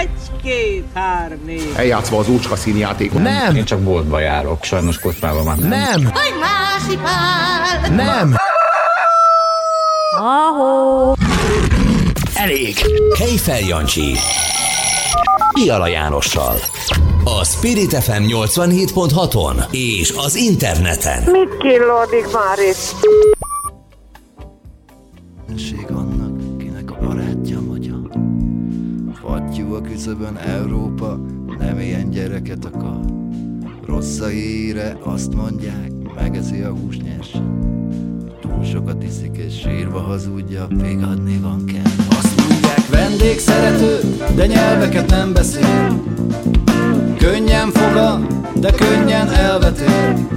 Egy, két, négy. Eljátszva az úcska színjátékot. Nem. Én csak boltba járok, sajnos kocsmában már nem. Nem. Hogy. Nem. Ahó. Elég. Kejfel Jancsi. Piala Jánossal. A Spirit FM 87.6-on és az interneten. Mit killódik már itt? Küszöbön Európa, nem ilyen gyereket akar. Rossz a híre, azt mondják, megeszi a húsnyers. Túl sokat iszik és sírva hazudja, adni van kell. Azt mondják, vendégszerető, de nyelveket nem beszél. Könnyen foga, de könnyen elvetél.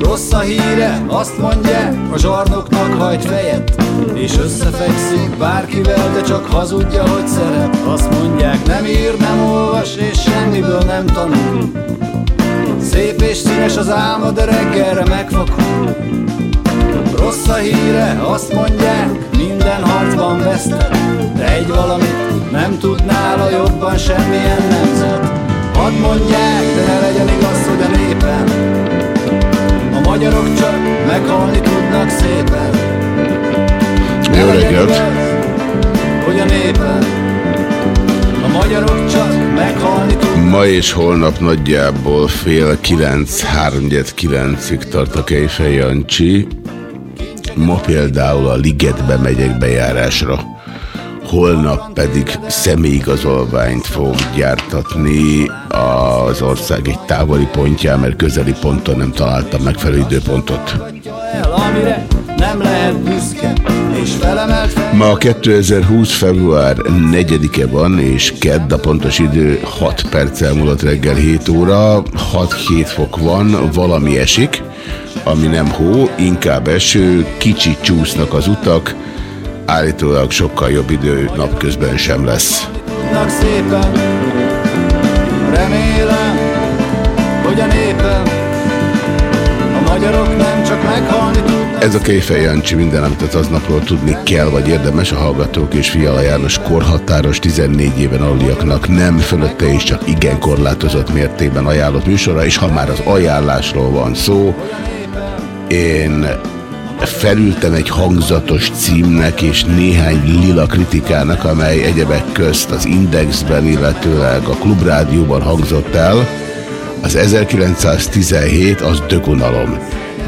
Rossz a híre, azt mondják, a zsarnoknak hajt fejet És összefekszik bárkivel, de csak hazudja, hogy szeret. Azt mondják, nem ír, nem olvas, és semmiből nem tanul. Szép és színes az álma, de reggelre megfakul. Rossz a híre, azt mondják, minden harcban vesztett De egy valamit nem tud nála jobban semmilyen nemzet Hadd mondják, de ne legyen igaz, hogy a népen a magyarok csak meghalni tudnak szépen Jó reggelt! Hogy a népen A magyarok csak meghalni tudnak Ma és holnap nagyjából fél kilenc, háromgyed kilencig tart a Kejfej Jancsi. Ma például a Ligetbe megyek bejárásra. Holnap pedig személyigazolványt fogok gyártatni az ország egy távoli pontján, mert közeli ponton nem találtam megfelelő időpontot. Ma 2020. február 4-e van, és kedd a pontos idő 6 perccel múlott reggel 7 óra, 6-7 fok van, valami esik, ami nem hó, inkább eső, kicsit csúsznak az utak, állítólag sokkal jobb idő napközben sem lesz. szépen Remélem, hogy a népen A magyarok nem csak meghalni tudnak Ez a Kejfej Jancsi minden, amit az aznapról tudni kell, vagy érdemes a hallgatók és Fiala János korhatáros 14 éven aluliaknak nem fölötte és csak igen korlátozott mértékben ajánlott műsora, és ha már az ajánlásról van szó, én felültem egy hangzatos címnek és néhány lila kritikának, amely egyebek közt az Indexben, illetőleg a Klubrádióban hangzott el. Az 1917 az dögunalom.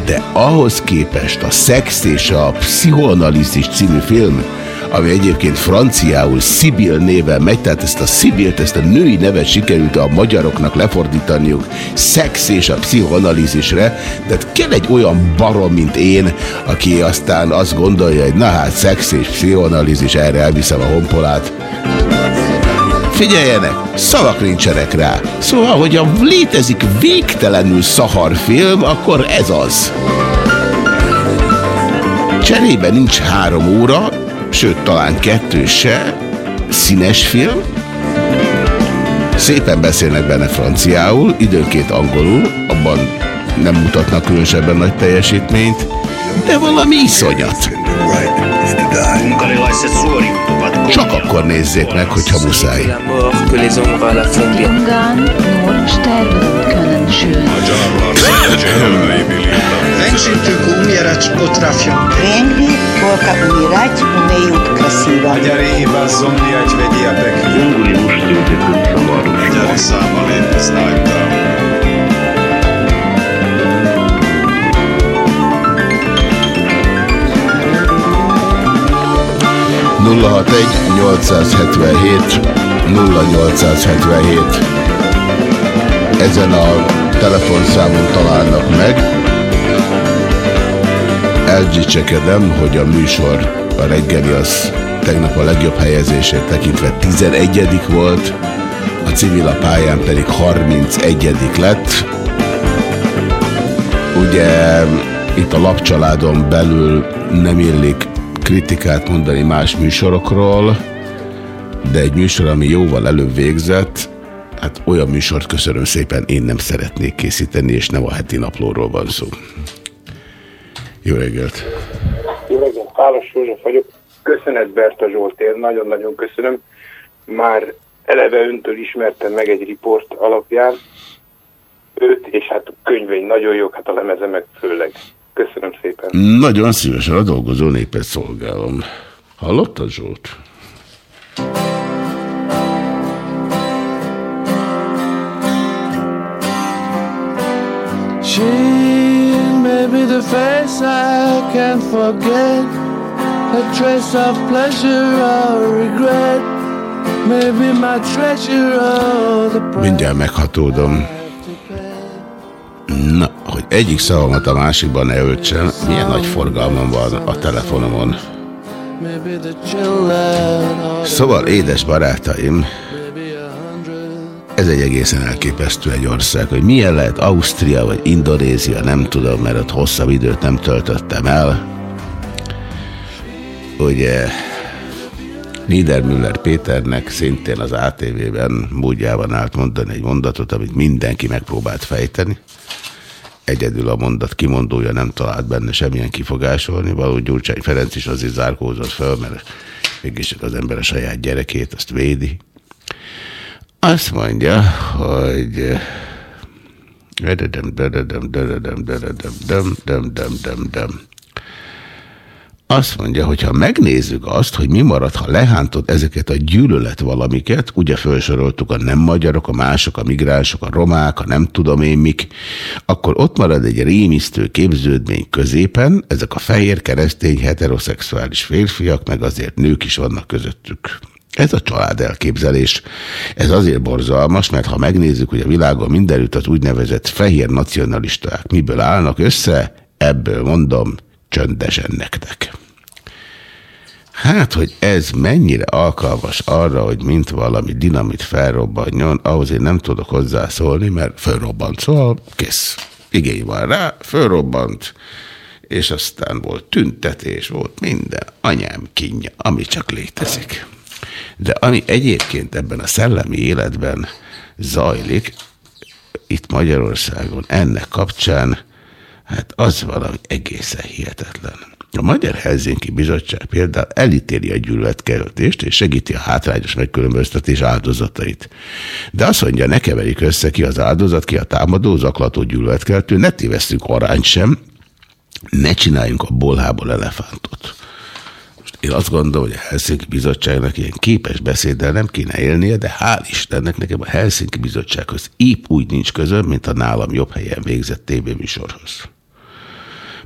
De ahhoz képest a Szex és a Pszichoanalízis című film, ami egyébként franciául Sibyl néven megy, tehát ezt a Sibylt, ezt a női nevet sikerült a magyaroknak lefordítaniuk szex és a pszichoanalízisre, tehát kell egy olyan barom, mint én, aki aztán azt gondolja, hogy na hát szex és pszichoanalízis, erre elviszem a honpolát. Figyeljenek, szavak nincsenek rá. Szóval, hogy a létezik végtelenül szahar film, akkor ez az. Cserébe nincs három óra, sőt talán kettő se, színes film, szépen beszélnek benne franciául, időnként angolul, abban nem mutatnak különösebben nagy teljesítményt, de valami iszonyat. Csak akkor nézzék meg, hogyha muszáj. Ungarn Większych umierać potrafią. Piękni tylko umierać umieją krasiwa. Magyari chyba zomniać w diabeki. Junguli muszli uciekli samarów. Magyari sama lépni znajdą. nulla 061 877 0877 ezen a telefonszámon találnak meg. Elgyicsekedem, hogy a műsor, a reggeli az tegnap a legjobb helyezését tekintve 11 volt, a civil a pályán pedig 31 lett. Ugye itt a lapcsaládon belül nem illik kritikát mondani más műsorokról, de egy műsor, ami jóval előbb végzett, olyan műsort köszönöm szépen, én nem szeretnék készíteni, és nem a heti naplóról van szó. Jó reggelt! Jó reggelt, Pálos József vagyok. Köszönet Berta Zsoltér, nagyon-nagyon köszönöm. Már eleve öntől ismertem meg egy riport alapján őt, és hát könyvei nagyon jók, hát a lemeze meg főleg. Köszönöm szépen. Nagyon szívesen a dolgozó népet szolgálom. Hallottad Zsolt? She may be the face I can't forget A trace of pleasure or regret Maybe my treasure or the Mindjárt meghatódom. Na, hogy egyik szavamat a másikban ne öltsem, milyen nagy forgalmam van a telefonomon. Szóval, édes barátaim, ez egy egészen elképesztő egy ország, hogy milyen lehet Ausztria vagy Indonézia, nem tudom, mert ott hosszabb időt nem töltöttem el. Ugye Niedermüller Péternek szintén az ATV-ben módjában állt mondani egy mondatot, amit mindenki megpróbált fejteni. Egyedül a mondat kimondója nem talált benne semmilyen kifogásolni, való Gyurcsány Ferenc is azért zárkózott fel, mert mégis az ember a saját gyerekét, azt védi. Azt mondja, hogy azt mondja, hogy ha megnézzük azt, hogy mi marad, ha lehántod ezeket a gyűlölet valamiket, ugye felsoroltuk a nem magyarok, a mások, a migránsok, a romák, a nem tudom én mik, akkor ott marad egy rémisztő képződmény középen, ezek a fehér, keresztény, heteroszexuális férfiak, meg azért nők is vannak közöttük. Ez a család elképzelés. Ez azért borzalmas, mert ha megnézzük, hogy a világon mindenütt az úgynevezett fehér nacionalisták miből állnak össze, ebből mondom, csöndesen nektek. Hát, hogy ez mennyire alkalmas arra, hogy mint valami dinamit felrobbanjon, ahhoz én nem tudok hozzászólni, mert felrobbant, szóval kész. Igény van rá, felrobbant, és aztán volt tüntetés, volt minden, anyám kínja, ami csak létezik. De ami egyébként ebben a szellemi életben zajlik, itt Magyarországon ennek kapcsán, hát az valami egészen hihetetlen. A Magyar Helsinki Bizottság például elítéli a gyűlöletkeltést, és segíti a hátrányos megkülönböztetés áldozatait. De azt mondja, ne keverjük össze ki az áldozat, ki a támadó, zaklató gyűlöletkeltő, ne tévesztünk arányt sem, ne csináljunk a bolhából elefántot. Én azt gondolom, hogy a Helsinki Bizottságnak ilyen képes beszéddel nem kéne élnie, de hál' Istennek nekem a Helsinki Bizottsághoz épp úgy nincs közöm, mint a nálam jobb helyen végzett tévéműsorhoz.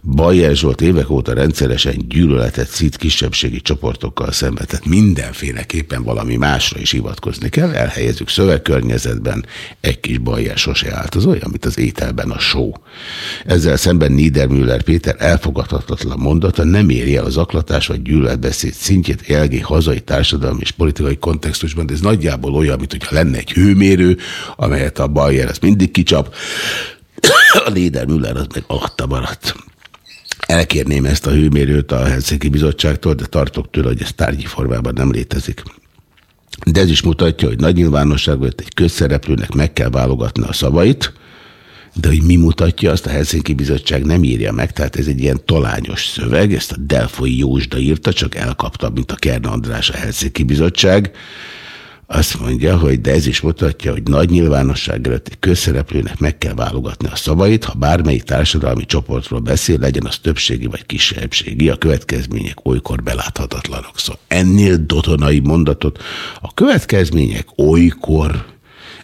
Bajer Zsolt évek óta rendszeresen gyűlöletet szít kisebbségi csoportokkal szemben, tehát mindenféleképpen valami másra is hivatkozni kell, elhelyezzük szövegkörnyezetben, egy kis Bajer sose állt, az olyan, mint az ételben a só. Ezzel szemben Niedermüller Péter elfogadhatatlan mondata nem éri el az aklatás vagy gyűlöletbeszéd szintjét jelgi hazai társadalmi és politikai kontextusban, de ez nagyjából olyan, mint hogyha lenne egy hőmérő, amelyet a Bajer az mindig kicsap, a Niedermüller az meg alatta maradt. Elkérném ezt a hőmérőt a Helsinki Bizottságtól, de tartok tőle, hogy ez tárgyi formában nem létezik. De ez is mutatja, hogy nagy nyilvánosságban egy közszereplőnek meg kell válogatni a szavait, de hogy mi mutatja, azt a Helsinki Bizottság nem írja meg, tehát ez egy ilyen talányos szöveg, ezt a Delfoi Józsda írta, csak elkapta, mint a Kern András a Helsinki Bizottság, azt mondja, hogy de ez is mutatja, hogy nagy nyilvánosság előtt egy közszereplőnek meg kell válogatni a szavait, ha bármelyik társadalmi csoportról beszél, legyen az többségi vagy kisebbségi, a következmények olykor beláthatatlanok. Szóval ennél dotonai mondatot, a következmények olykor,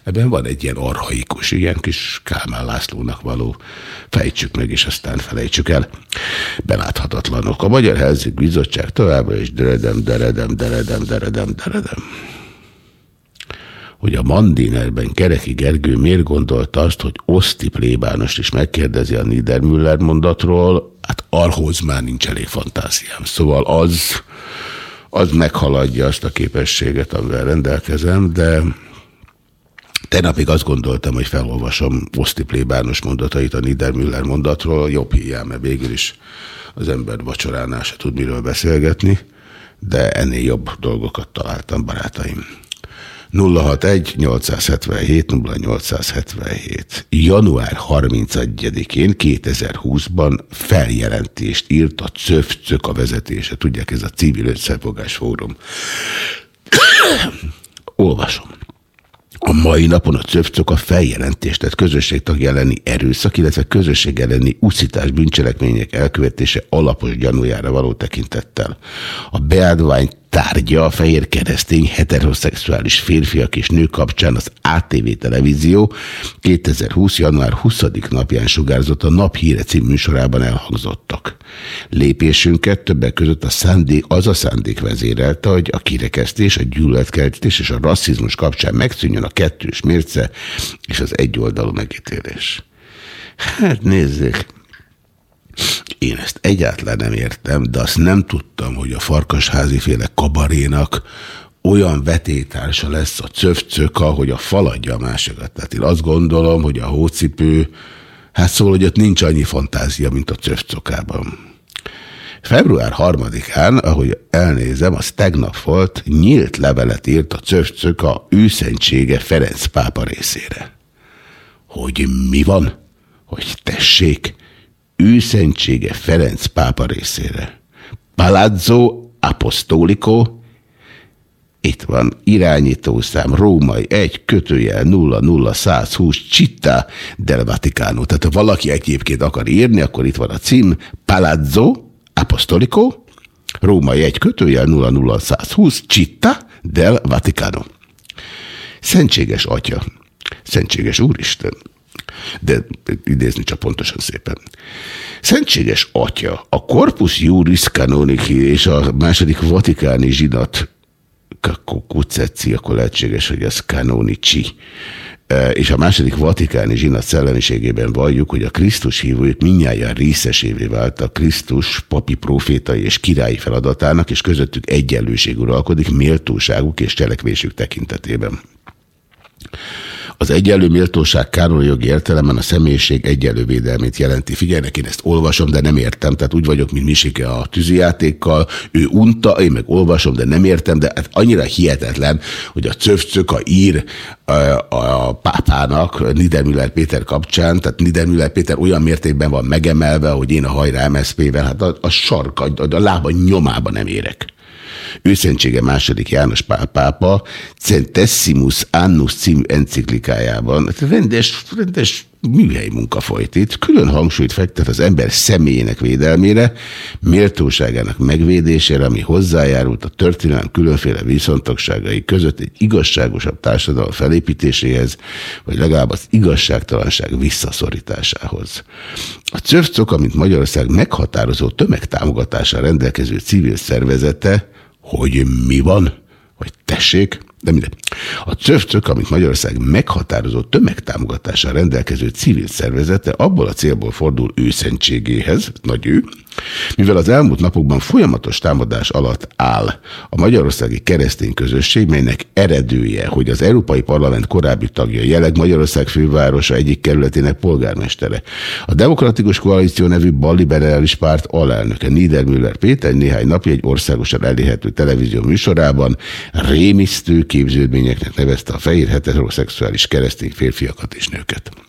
ebben van egy ilyen arhaikus, ilyen kis Kálmán Lászlónak való, fejtsük meg, és aztán felejtsük el. Beláthatatlanok. A Magyar Helzik Bizottság továbbra is deredem, deredem, deredem, deredem, deredem hogy a Mandinerben Kereki Gergő miért gondolta azt, hogy Oszti plébánost is megkérdezi a Niedermüller mondatról, hát arhoz már nincs elég fantáziám. Szóval az, az meghaladja azt a képességet, amivel rendelkezem, de Tegnapig azt gondoltam, hogy felolvasom Oszti plébános mondatait a Niedermüller mondatról, jobb hiány, mert végül is az ember vacsoránál se tud miről beszélgetni, de ennél jobb dolgokat találtam, barátaim. 061-877-0877. Január 31-én 2020-ban feljelentést írt a CÖF a vezetése. Tudják, ez a civil összefogás fórum. Olvasom. A mai napon a cöpcök a feljelentést tett közösségtag elleni erőszak, illetve közösség elleni uszítás bűncselekmények elkövetése alapos gyanújára való tekintettel. A beadvány tárgya a fehér keresztény heteroszexuális férfiak és nők kapcsán az ATV televízió 2020. január 20. napján sugárzott a Naphíre című műsorában elhangzottak. Lépésünket többek között a szándék, az a szándék vezérelte, hogy a kirekesztés, a gyűlöletkeltés és a rasszizmus kapcsán megszűnjön a kettős mérce és az egyoldalú megítélés. Hát nézzék, én ezt egyáltalán nem értem, de azt nem tudtam, hogy a farkasházi féle kabarénak olyan vetétársa lesz a cöfcöka, hogy a faladja a másikat. Tehát én azt gondolom, hogy a hócipő, hát szóval, hogy ott nincs annyi fantázia, mint a cöfcokában. Február harmadikán, ahogy elnézem, az tegnap volt, nyílt levelet írt a cöfcöka őszentsége Ferenc pápa részére. Hogy mi van? Hogy tessék, őszentsége Ferenc pápa részére. Palazzo Apostolico, itt van irányítószám, római 1, kötőjel 0 120, Citta del Vaticano. Tehát ha valaki egyébként akar írni, akkor itt van a cím, Palazzo Apostolico, római 1, kötőjel 0 120, Citta del Vaticano. Szentséges atya, szentséges úristen, de idézni csak pontosan szépen. Szentséges atya, a Corpus Juris Canonici és a második vatikáni zsinat Kuceci, akkor lehetséges, hogy az Canonici e, és a második vatikáni zsinat szellemiségében valljuk, hogy a Krisztus hívők minnyáján részesévé váltak Krisztus papi profétai és királyi feladatának, és közöttük egyenlőség uralkodik méltóságuk és cselekvésük tekintetében. Az egyenlő méltóság jogi értelemben a személyiség egyenlő védelmét jelenti. Figyeljenek, én ezt olvasom, de nem értem. Tehát úgy vagyok, mint Misike a tűzijátékkal. Ő unta, én meg olvasom, de nem értem, de hát annyira hihetetlen, hogy a cöfcöka ír a, a pápának Niedermüller Péter kapcsán, tehát Niedermüller Péter olyan mértékben van megemelve, hogy én a hajrá MSZP-vel, hát a, a sarka, a, a lába nyomába nem érek. Őszentsége második János Pál pápa Centessimus Annus című enciklikájában rendes, rendes műhely munka folyt itt, külön hangsúlyt fektet az ember személyének védelmére, méltóságának megvédésére, ami hozzájárult a történelem különféle viszontagságai között egy igazságosabb társadalom felépítéséhez, vagy legalább az igazságtalanság visszaszorításához. A CÖFCOK, mint Magyarország meghatározó tömegtámogatással rendelkező civil szervezete, hogy mi van, hogy tessék, de minden. A CÖFCÖK, amit Magyarország meghatározó tömegtámogatással rendelkező civil szervezete, abból a célból fordul őszentségéhez, nagy ő, mivel az elmúlt napokban folyamatos támadás alatt áll a magyarországi keresztény közösség, melynek eredője, hogy az Európai Parlament korábbi tagja, jeleg Magyarország fővárosa egyik kerületének polgármestere. A Demokratikus Koalíció nevű balliberális párt alelnöke Niedermüller Péter néhány napja egy országosan elérhető televízió műsorában rémisztő képződményeknek nevezte a fehér heteroszexuális keresztény férfiakat és nőket.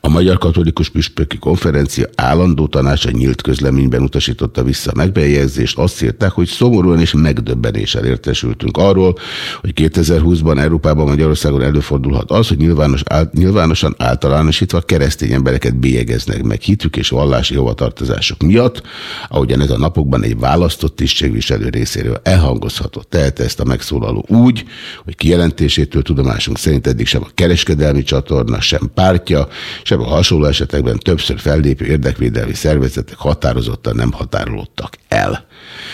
A Magyar Katolikus Püspöki Konferencia állandó tanácsa nyílt közleményben utasította vissza a megbejegyzést, azt írták, hogy szomorúan és megdöbbenéssel értesültünk arról, hogy 2020-ban Európában Magyarországon előfordulhat az, hogy nyilvános, nyilvánosan általánosítva keresztény embereket bélyegeznek meg hitük és vallási hovatartozások miatt, ahogyan ez a napokban egy választott tisztségviselő részéről elhangozhatott. Tehet ezt a megszólaló úgy, hogy kijelentésétől tudomásunk szerint eddig sem a kereskedelmi csatorna, sem pártja, sem a hasonló esetekben többször fellépő érdekvédelmi szervezetek határozottan nem határolódtak el.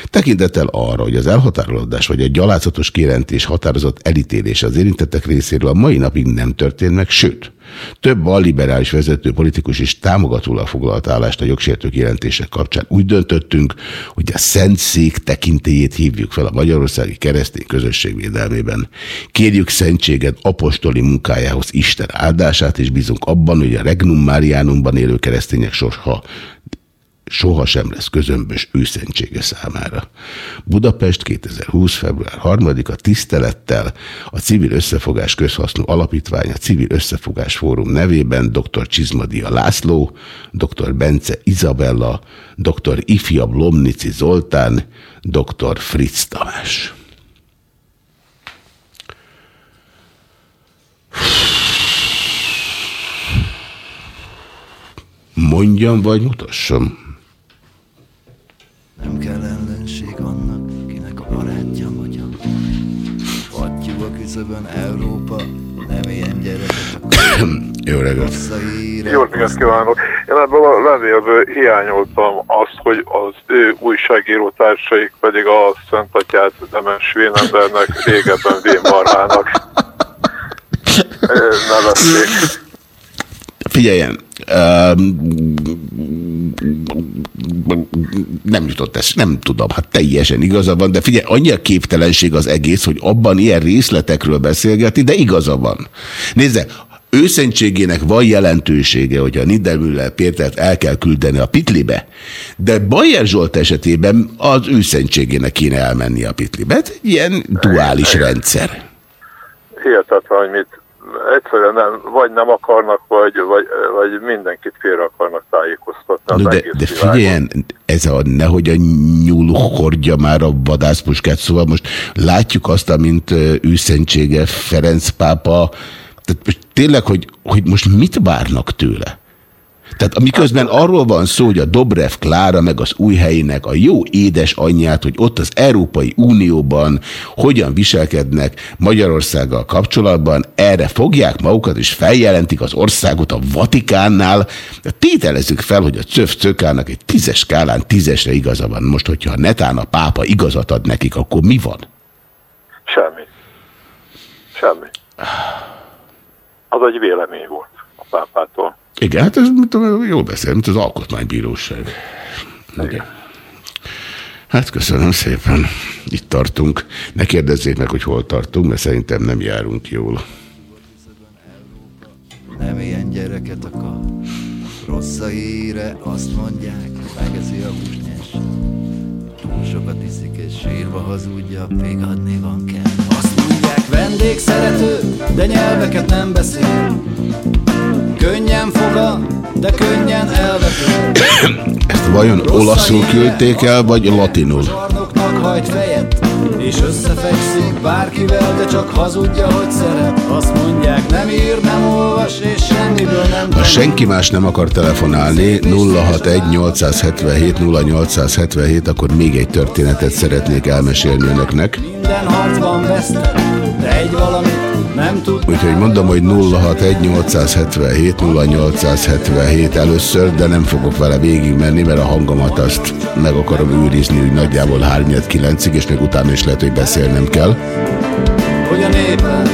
Tekintettel arra, hogy az elhatárolódás vagy a gyalázatos kijelentés határozott elítélés az érintettek részéről a mai napig nem történt meg, sőt, több balliberális vezető politikus is támogatólag foglalt állást a jogsértők jelentések kapcsán. Úgy döntöttünk, hogy a Szent Szék tekintélyét hívjuk fel a magyarországi keresztény közösség védelmében. Kérjük szentséged apostoli munkájához Isten áldását, és bízunk abban, hogy a Regnum Marianumban élő keresztények sorsa Soha sem lesz közömbös őszentsége számára. Budapest 2020. február 3-a tisztelettel a Civil Összefogás Közhasznú Alapítvány, a Civil Összefogás Fórum nevében dr. Csizmadia László, dr. Bence Izabella, dr. Ifia Blomnici Zoltán, dr. Fritz Tamás. Mondjam vagy mutassam? Nem kell ellenség annak, kinek a barátja magyar. Fattyú a küszöbön Európa, nem ilyen gyereket akar. Jó reggelt! Jó reggelt kívánok! Én ebből a levélből hiányoltam azt, hogy az ő újságíró társaik pedig a Szent Atyát Demes Vénembernek, régebben Vénmarhának nevezték. Figyeljen, nem jutott ez, nem tudom, hát teljesen igaza van, de figyelj, annyi a képtelenség az egész, hogy abban ilyen részletekről beszélgetni, de igaza van. Nézze, őszentségének van jelentősége, hogy a Niedermüller Pétert el kell küldeni a pitlibe, de Bajer Zsolt esetében az őszentségének kéne elmenni a pitlibe. Ez ilyen duális rendszer. Hihetetlen, hogy mit egyszerűen nem, vagy nem akarnak, vagy, vagy, vagy mindenkit félre akarnak tájékoztatni. No, de, de figyeljen, ez a nehogy a nyúl hordja már a vadászpuskát, szóval most látjuk azt, amint őszentsége Ferenc pápa, tehát most tényleg, hogy, hogy most mit várnak tőle? Tehát amiközben arról van szó, hogy a Dobrev Klára meg az új helyének a jó édes anyját, hogy ott az Európai Unióban hogyan viselkednek Magyarországgal kapcsolatban, erre fogják magukat és feljelentik az országot a Vatikánnál. Tételezzük fel, hogy a Cöf Cökának egy tízes skálán tízesre igaza van. Most, hogyha netán a pápa igazat ad nekik, akkor mi van? Semmi. Semmi. Az egy vélemény volt a pápától. Igen, hát ez tudom, jól beszél, mint az alkotmánybíróság. Igen. Hát köszönöm szépen. Itt tartunk. Ne kérdezzék meg, hogy hol tartunk, mert szerintem nem járunk jól. Nem ilyen gyereket akar. Rossz a híre, azt mondják, megeszi a húsnyes. Túl sokat iszik és sírva hazudja, még adni van kell. Azt mondják, vendég szerető, de nyelveket nem beszél. Könnyen foga, de könnyen elvető. Ezt vajon olaszul küldték el, vagy latinul? hajt fejet, és összefekszik bárkivel, de csak hazudja, hogy szeret. Azt mondják, nem ír, nem olvas, és semmiből nem Ha senki más nem akar telefonálni, 061 877 0877, akkor még egy történetet szeretnék elmesélni önöknek. Minden harcban vesztek, de egy valamit. Úgyhogy mondom, hogy 061 877 0877 először, de nem fogok vele végigmenni, mert a hangomat azt meg akarom őrizni, úgy nagyjából 3-9-ig, és még utána is lehet, hogy beszélnem kell. Hogy a népen,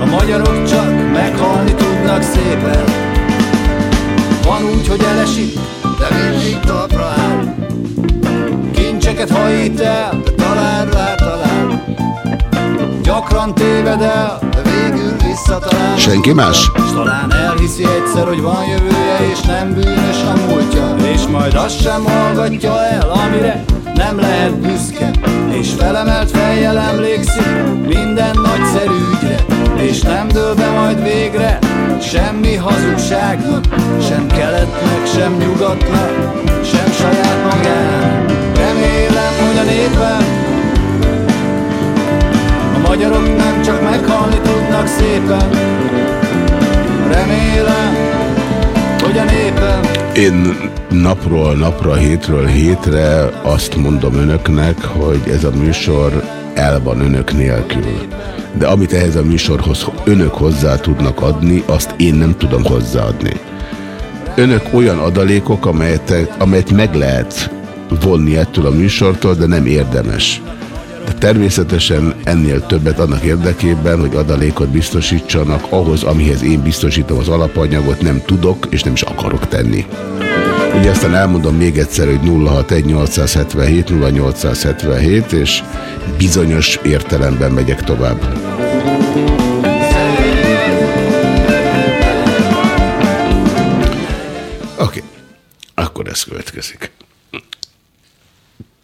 a magyarok csak meghalni tudnak szépen. Van úgy, hogy elesik, de mindig talpra áll. Kincseket hajít el, Gyakran téved el, de végül visszatalál. Senki más? S talán elhiszi egyszer, hogy van jövője, és nem bűnös a múltja. És majd azt sem hallgatja el, amire nem lehet büszke. És felemelt fejjel emlékszik minden nagyszerű ügyre. És nem dől be majd végre semmi hazugságnak, sem keletnek, sem nyugatnak, sem saját magának. Remélem, hogy a népen a magyarok nem csak meghalni tudnak szépen Remélem, hogy a népen Én napról napra, hétről hétre azt mondom önöknek, hogy ez a műsor el van önök nélkül. De amit ehhez a műsorhoz önök hozzá tudnak adni, azt én nem tudom hozzáadni. Önök olyan adalékok, amelyet, amelyet meg lehet vonni ettől a műsortól, de nem érdemes. Természetesen ennél többet annak érdekében, hogy adalékot biztosítsanak ahhoz, amihez én biztosítom az alapanyagot, nem tudok és nem is akarok tenni. Ugye aztán elmondom még egyszer, hogy 061 877 0877, és bizonyos értelemben megyek tovább. Oké, okay. akkor ez következik.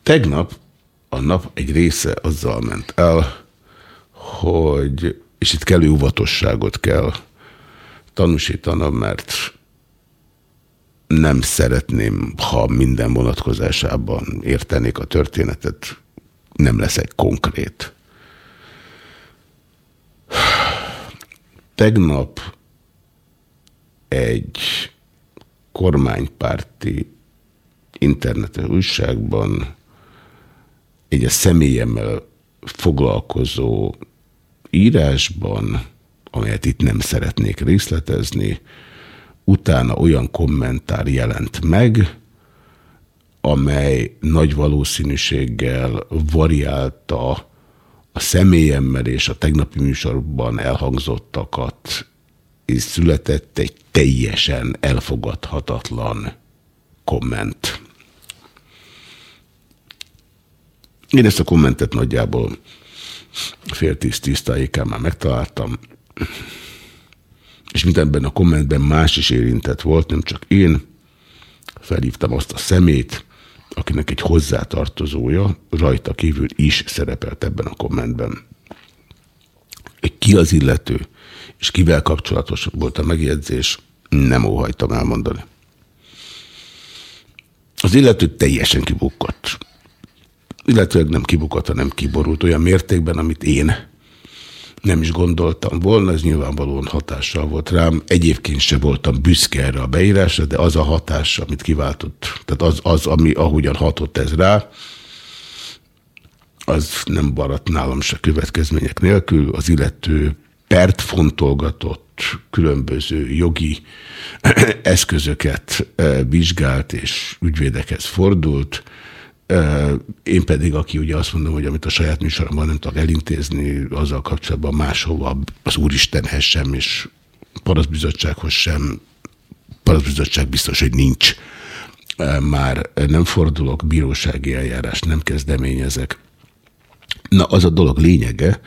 Tegnap a nap egy része azzal ment el, hogy, és itt kellő óvatosságot kell tanúsítanom, mert nem szeretném, ha minden vonatkozásában értenék a történetet, nem leszek konkrét. Tegnap egy kormánypárti internetes újságban egy a személyemmel foglalkozó írásban, amelyet itt nem szeretnék részletezni, utána olyan kommentár jelent meg, amely nagy valószínűséggel variálta a személyemmel és a tegnapi műsorban elhangzottakat, és született egy teljesen elfogadhatatlan komment. Én ezt a kommentet nagyjából fél tíz tisztájékán már megtaláltam, és mindenben a kommentben más is érintett volt, nem csak én. Felhívtam azt a szemét, akinek egy hozzátartozója rajta kívül is szerepelt ebben a kommentben. Ki az illető, és kivel kapcsolatos volt a megjegyzés, nem óhajtam elmondani. Az illető teljesen kibukott. Illetőleg nem kibukott, hanem kiborult olyan mértékben, amit én nem is gondoltam volna, ez nyilvánvalóan hatással volt rám. Egyébként se voltam büszke erre a beírásra, de az a hatás, amit kiváltott, tehát az, az ami ahogyan hatott ez rá, az nem maradt nálam se következmények nélkül. Az illető pert fontolgatott, különböző jogi eszközöket eh, vizsgált és ügyvédekhez fordult, én pedig, aki ugye azt mondom, hogy amit a saját műsoromban nem tudok elintézni, azzal kapcsolatban máshova az Úristenhez sem, és paraszbizottsághoz sem, paraszbizottság biztos, hogy nincs. Már nem fordulok, bírósági eljárás nem kezdeményezek. Na, az a dolog lényege,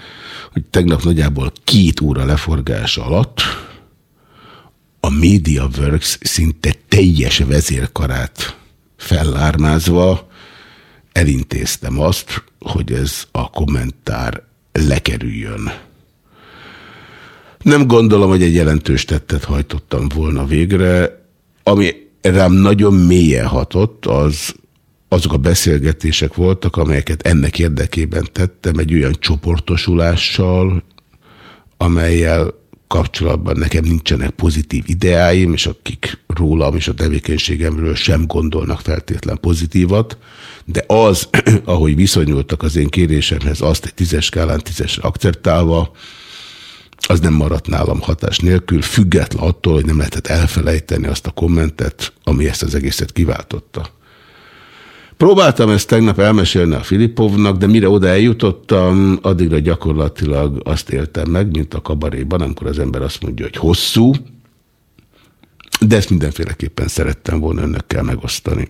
hogy tegnap nagyjából két óra leforgás alatt a MediaWorks szinte teljes vezérkarát fellármázva elintéztem azt, hogy ez a kommentár lekerüljön. Nem gondolom, hogy egy jelentős tettet hajtottam volna végre. Ami rám nagyon mélyen hatott, az azok a beszélgetések voltak, amelyeket ennek érdekében tettem egy olyan csoportosulással, amelyel kapcsolatban nekem nincsenek pozitív ideáim, és akik rólam és a tevékenységemről sem gondolnak feltétlen pozitívat, de az, ahogy viszonyultak az én kérésemhez, azt egy tízes skálán tízesre akceptálva, az nem maradt nálam hatás nélkül, független attól, hogy nem lehetett elfelejteni azt a kommentet, ami ezt az egészet kiváltotta. Próbáltam ezt tegnap elmesélni a Filipovnak, de mire oda eljutottam, addigra gyakorlatilag azt éltem meg, mint a kabaréban, amikor az ember azt mondja, hogy hosszú, de ezt mindenféleképpen szerettem volna önökkel megosztani.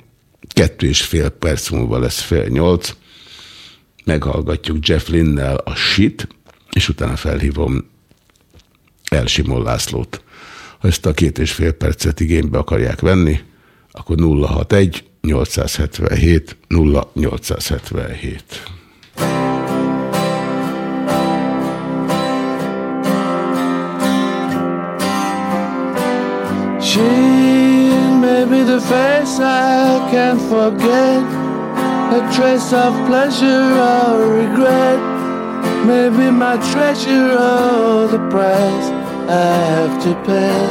Kettő és fél perc múlva lesz fél nyolc, meghallgatjuk Jeff Linnel a shit, és utána felhívom Elsimon Lászlót. Ha ezt a két és fél percet igénybe akarják venni, akkor 061 877 0877. She may be the face I can't forget, a trace of pleasure or regret. Maybe my treasure or the price I have to pay.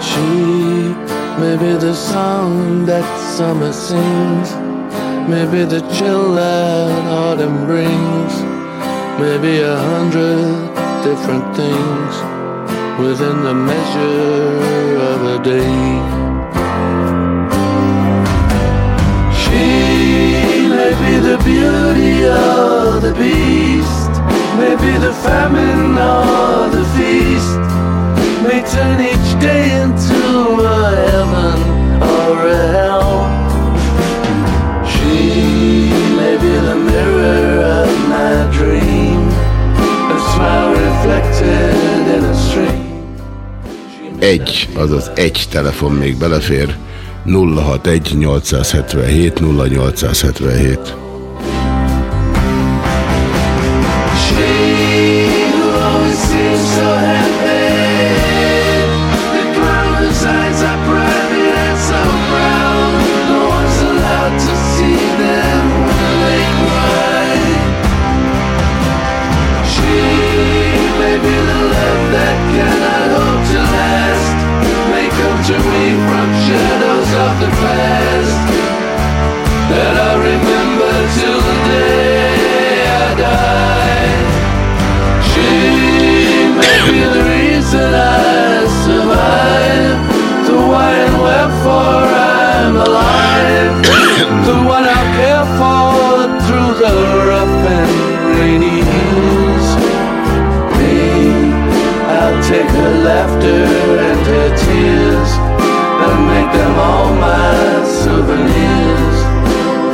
She Maybe the song that summer sings. Maybe the chill that autumn brings. Maybe a hundred different things Within the measure of a day. She may be the beauty or the beast. Maybe the famine or the feast May turn each day into a heaven or a hell. She may be the mirror of my dream, a smile reflected in a stream. Egy, azaz egy telefon még belefér. 061 877 0877. them all my souvenirs.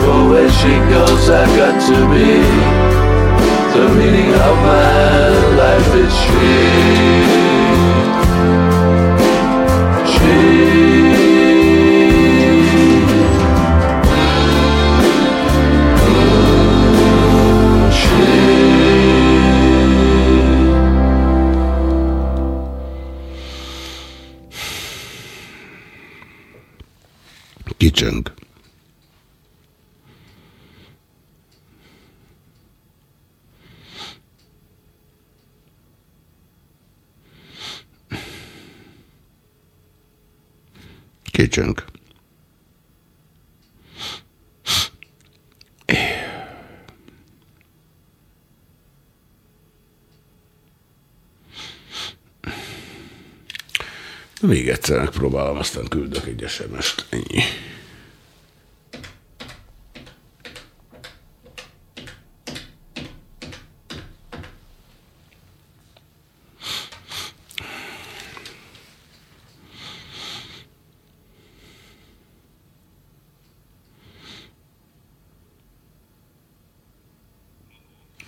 For where she goes, I got to Kicsöng. Még egyszer megpróbálom, aztán küldök egy SMS-t. Ennyi.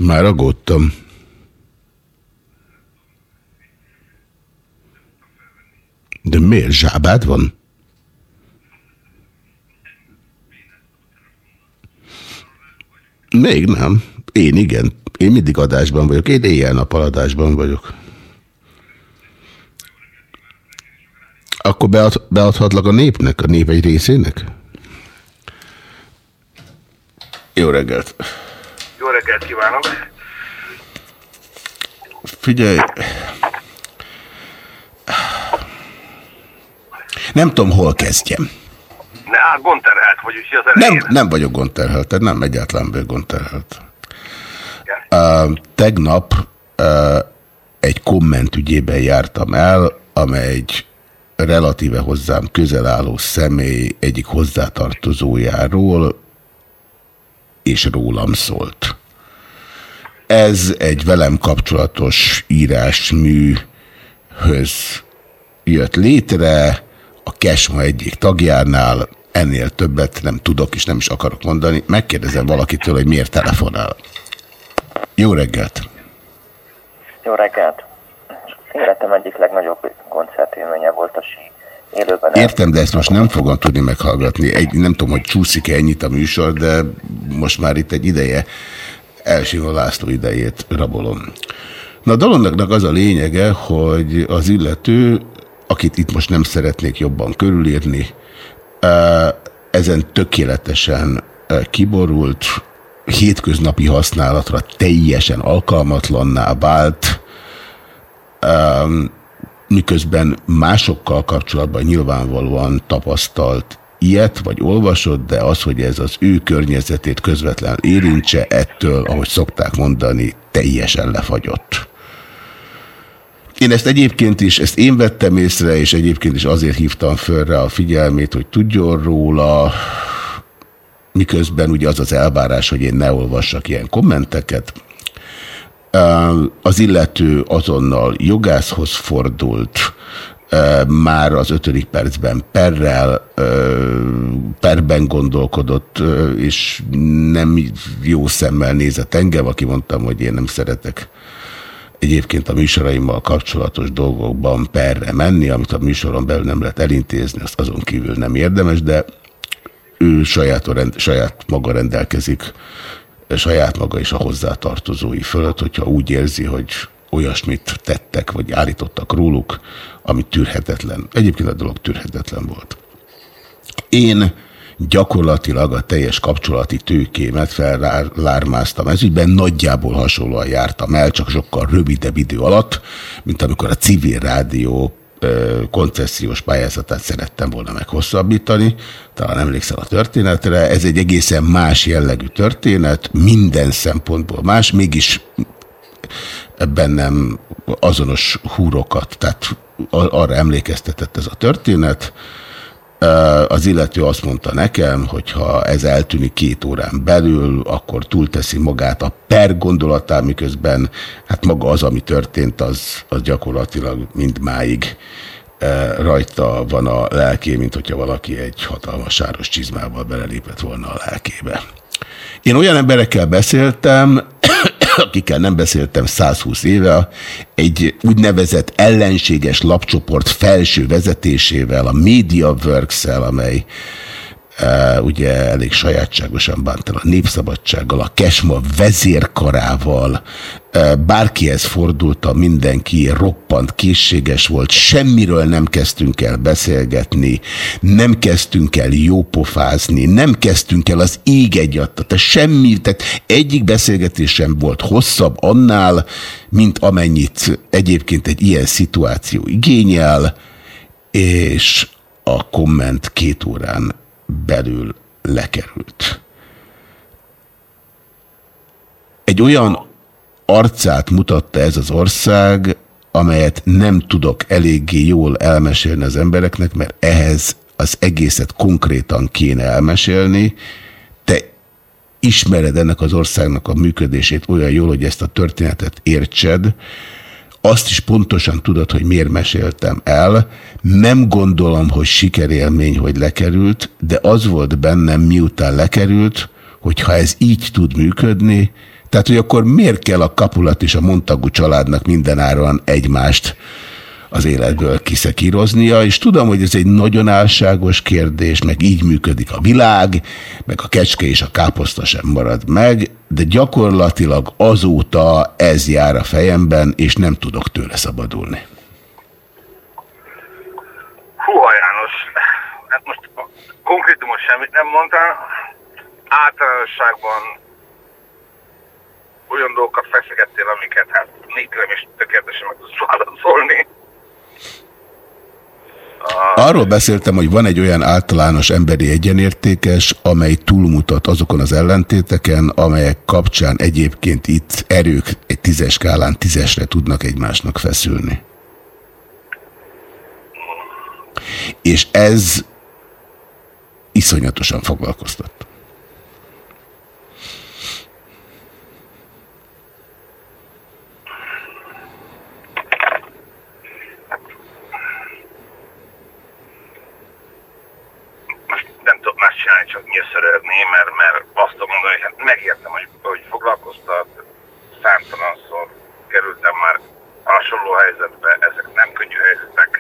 Már aggódtam. De miért? Zsábád van? Még nem. Én igen. Én mindig adásban vagyok. Én éjjel-nap adásban vagyok. Akkor bead, beadhatlak a népnek, a nép egy részének? Jó reggelt! Jó reggelt kívánok! Figyelj! Nem tudom, hol kezdjem. Ne, hát gondterhelt vagy, úgyhogy az elején. Nem, nem vagyok gondterhelt, nem egyáltalán vagyok gondterhelt. Uh, tegnap uh, egy komment ügyében jártam el, amely egy relatíve hozzám közel álló személy egyik hozzátartozójáról és rólam szólt. Ez egy velem kapcsolatos írásműhöz jött létre, a Kesma egyik tagjánál, ennél többet nem tudok és nem is akarok mondani. Megkérdezem valakitől, hogy miért telefonál. Jó reggelt! Jó reggelt! Életem egyik legnagyobb koncertélménye volt a sí. Értem, de ezt most nem fogom tudni meghallgatni. Egy, nem tudom, hogy csúszik-e ennyit a műsor, de most már itt egy ideje Elsimó László idejét rabolom. Na a dolognak az a lényege, hogy az illető, akit itt most nem szeretnék jobban körülírni, ezen tökéletesen kiborult, hétköznapi használatra teljesen alkalmatlanná vált, miközben másokkal kapcsolatban nyilvánvalóan tapasztalt ilyet, vagy olvasott, de az, hogy ez az ő környezetét közvetlen érintse, ettől, ahogy szokták mondani, teljesen lefagyott. Én ezt egyébként is, ezt én vettem észre, és egyébként is azért hívtam fölre a figyelmét, hogy tudjon róla, miközben ugye az az elvárás, hogy én ne olvassak ilyen kommenteket. Az illető azonnal jogászhoz fordult, már az ötödik percben perrel, perben gondolkodott, és nem jó szemmel nézett engem, aki mondtam, hogy én nem szeretek egyébként a műsoraimmal kapcsolatos dolgokban perre menni, amit a műsoron belül nem lehet elintézni, azt azon kívül nem érdemes, de ő saját, saját maga rendelkezik, saját maga és a hozzátartozói fölött, hogyha úgy érzi, hogy olyasmit tettek, vagy állítottak róluk, ami tűrhetetlen. Egyébként a dolog tűrhetetlen volt. Én gyakorlatilag a teljes kapcsolati tőkémet fellármáztam. Ez ügyben nagyjából hasonlóan jártam el, csak sokkal rövidebb idő alatt, mint amikor a civil rádió koncesziós pályázatát szerettem volna meghosszabbítani, talán emlékszel a történetre, ez egy egészen más jellegű történet, minden szempontból más, mégis bennem azonos húrokat, tehát arra emlékeztetett ez a történet. Az illető azt mondta nekem, hogy ha ez eltűnik két órán belül, akkor túlteszi magát a per gondolatán, miközben hát maga az, ami történt, az, az gyakorlatilag mindmáig rajta van a lelké, mint hogyha valaki egy hatalmas sáros csizmával belelépett volna a lelkébe. Én olyan emberekkel beszéltem, akikkel nem beszéltem 120 éve, egy úgynevezett ellenséges lapcsoport felső vezetésével, a MediaWorks-el, amely Uh, ugye elég sajátságosan bánt el a népszabadsággal, a Kesma vezérkarával, uh, bárkihez fordulta, mindenki roppant készséges volt, semmiről nem kezdtünk el beszélgetni, nem kezdtünk el jópofázni, nem kezdtünk el az ég egyatta, tehát semmi, tehát egyik beszélgetés sem volt hosszabb annál, mint amennyit egyébként egy ilyen szituáció igényel, és a komment két órán belül lekerült. Egy olyan arcát mutatta ez az ország, amelyet nem tudok eléggé jól elmesélni az embereknek, mert ehhez az egészet konkrétan kéne elmesélni. Te ismered ennek az országnak a működését olyan jól, hogy ezt a történetet értsed, azt is pontosan tudod, hogy miért meséltem el. Nem gondolom, hogy sikerélmény, hogy lekerült, de az volt bennem, miután lekerült, hogy ha ez így tud működni, tehát, hogy akkor miért kell a kapulat és a Montagu családnak mindenáron egymást az életből kiszekíroznia, és tudom, hogy ez egy nagyon álságos kérdés, meg így működik a világ, meg a kecske és a káposzta sem marad meg, de gyakorlatilag azóta ez jár a fejemben, és nem tudok tőle szabadulni. Hú, János, hát most konkrétumos semmit nem mondtál. Általánosságban olyan dolgokat feszegettél, amiket hát nélkülem is tökéletesen meg tudsz válaszolni. Arról beszéltem, hogy van egy olyan általános emberi egyenértékes, amely túlmutat azokon az ellentéteken, amelyek kapcsán egyébként itt erők egy tízes skálán tízesre tudnak egymásnak feszülni. És ez iszonyatosan foglalkoztat. csinálni, csak nyöszörögni, mert, mert azt tudom mondani, hogy hát megértem, hogy, hogy foglalkoztat, számtalanszor kerültem már hasonló helyzetbe, ezek nem könnyű helyzetek.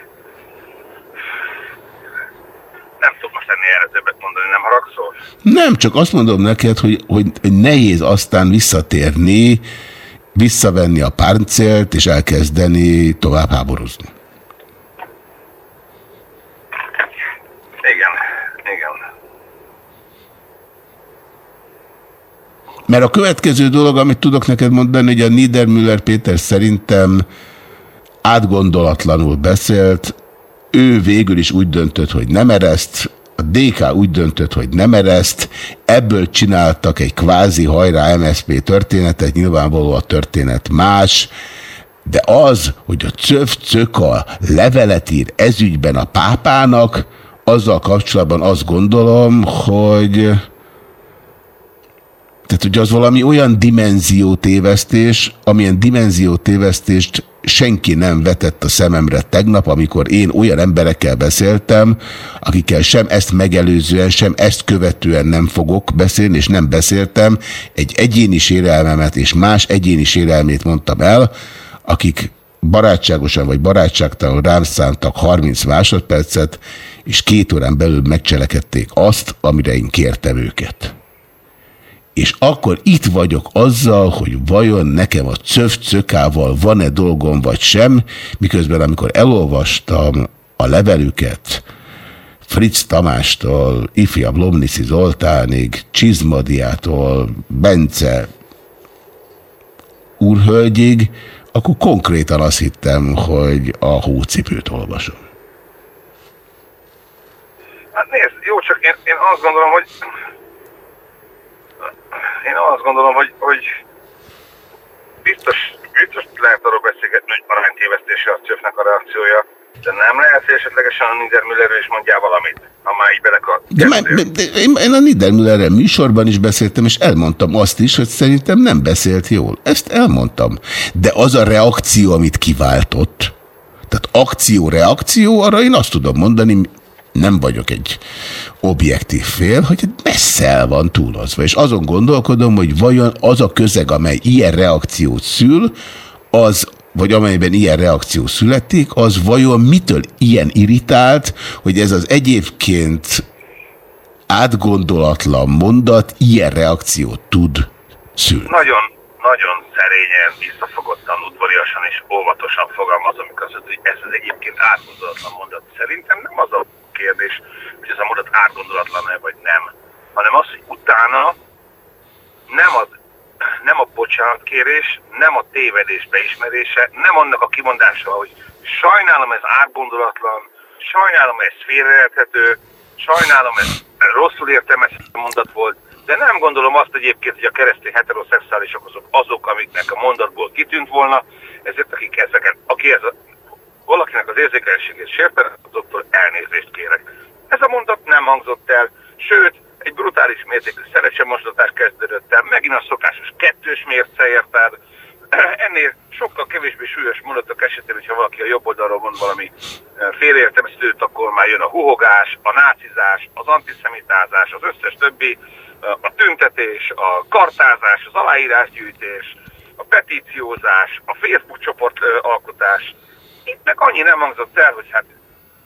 Nem tudom most ennél erre többet mondani, nem haragszol? Nem, csak azt mondom neked, hogy, hogy nehéz aztán visszatérni, visszavenni a páncélt, és elkezdeni tovább háborúzni. Mert a következő dolog, amit tudok neked mondani, hogy a Niedermüller Péter szerintem átgondolatlanul beszélt, ő végül is úgy döntött, hogy nem ereszt, a DK úgy döntött, hogy nem ereszt, ebből csináltak egy kvázi hajrá MSZP történetet, nyilvánvaló a történet más, de az, hogy a cöv a levelet ír ezügyben a pápának, azzal kapcsolatban azt gondolom, hogy tehát, hogy az valami olyan dimenziótévesztés, amilyen dimenziótévesztést senki nem vetett a szememre tegnap, amikor én olyan emberekkel beszéltem, akikkel sem ezt megelőzően, sem ezt követően nem fogok beszélni, és nem beszéltem. Egy egyéni sérelmemet és más egyéni sérelmét mondtam el, akik barátságosan vagy barátságtalan rám szántak 30 másodpercet, és két órán belül megcselekedték azt, amire én kértem őket és akkor itt vagyok azzal, hogy vajon nekem a cöv-cökával van-e dolgom, vagy sem, miközben amikor elolvastam a levelüket Fritz Tamástól, ifjabb Lomniszi Zoltánig, Csizmadiától, Bence úrhölgyig, akkor konkrétan azt hittem, hogy a hócipőt olvasom. Hát nézd, jó, csak én, én azt gondolom, hogy én azt gondolom, hogy, hogy biztos, biztos lehet arról beszélgetni, hogy aránytévesztése a Csöfnek a reakciója, de nem lehet, hogy esetlegesen a Niedermüllerről is mondjál valamit, ha már így. De, de én, én a Niedermüllerrel műsorban is beszéltem, és elmondtam azt is, hogy szerintem nem beszélt jól. Ezt elmondtam. De az a reakció, amit kiváltott, tehát akció-reakció, arra én azt tudom mondani, nem vagyok egy objektív fél, hogy messze el van túlozva. És azon gondolkodom, hogy vajon az a közeg, amely ilyen reakciót szül, az vagy amelyben ilyen reakció születik, az vajon mitől ilyen irritált, hogy ez az egyébként átgondolatlan mondat ilyen reakciót tud szülni? Nagyon, nagyon szerényen, visszafogottan, udvariasan és óvatosan fogalmazom, között, hogy ez az egyébként átgondolatlan mondat. Szerintem nem az a kérdés, hogy ez a mondat átgondolatlan-e vagy nem, hanem az, hogy utána nem az nem a bocsánatkérés, nem a tévedés beismerése, nem annak a kimondása, hogy sajnálom ez átgondolatlan, sajnálom ez félreérthető, sajnálom ez rosszul értelmezhető mondat volt, de nem gondolom azt egyébként, hogy a keresztény heteroszexuálisok azok, azok, amiknek a mondatból kitűnt volna, ezért akik ezeket, aki ez a, valakinek az érzékenységét sértene, azoktól elnézést kérek. Ez a mondat nem hangzott el, sőt, egy brutális mértékű szerecsemosdatás kezdődött el, megint a szokásos kettős mérce ért el, ennél sokkal kevésbé súlyos mondatok esetén, hogyha valaki a jobb oldalról mond valami eh, félreértelmezőt, akkor már jön a huhogás, a nácizás, az antiszemitázás, az összes többi, eh, a tüntetés, a kartázás, az aláírásgyűjtés, a petíciózás, a Facebook csoport alkotás. Itt meg annyi nem hangzott el, hogy hát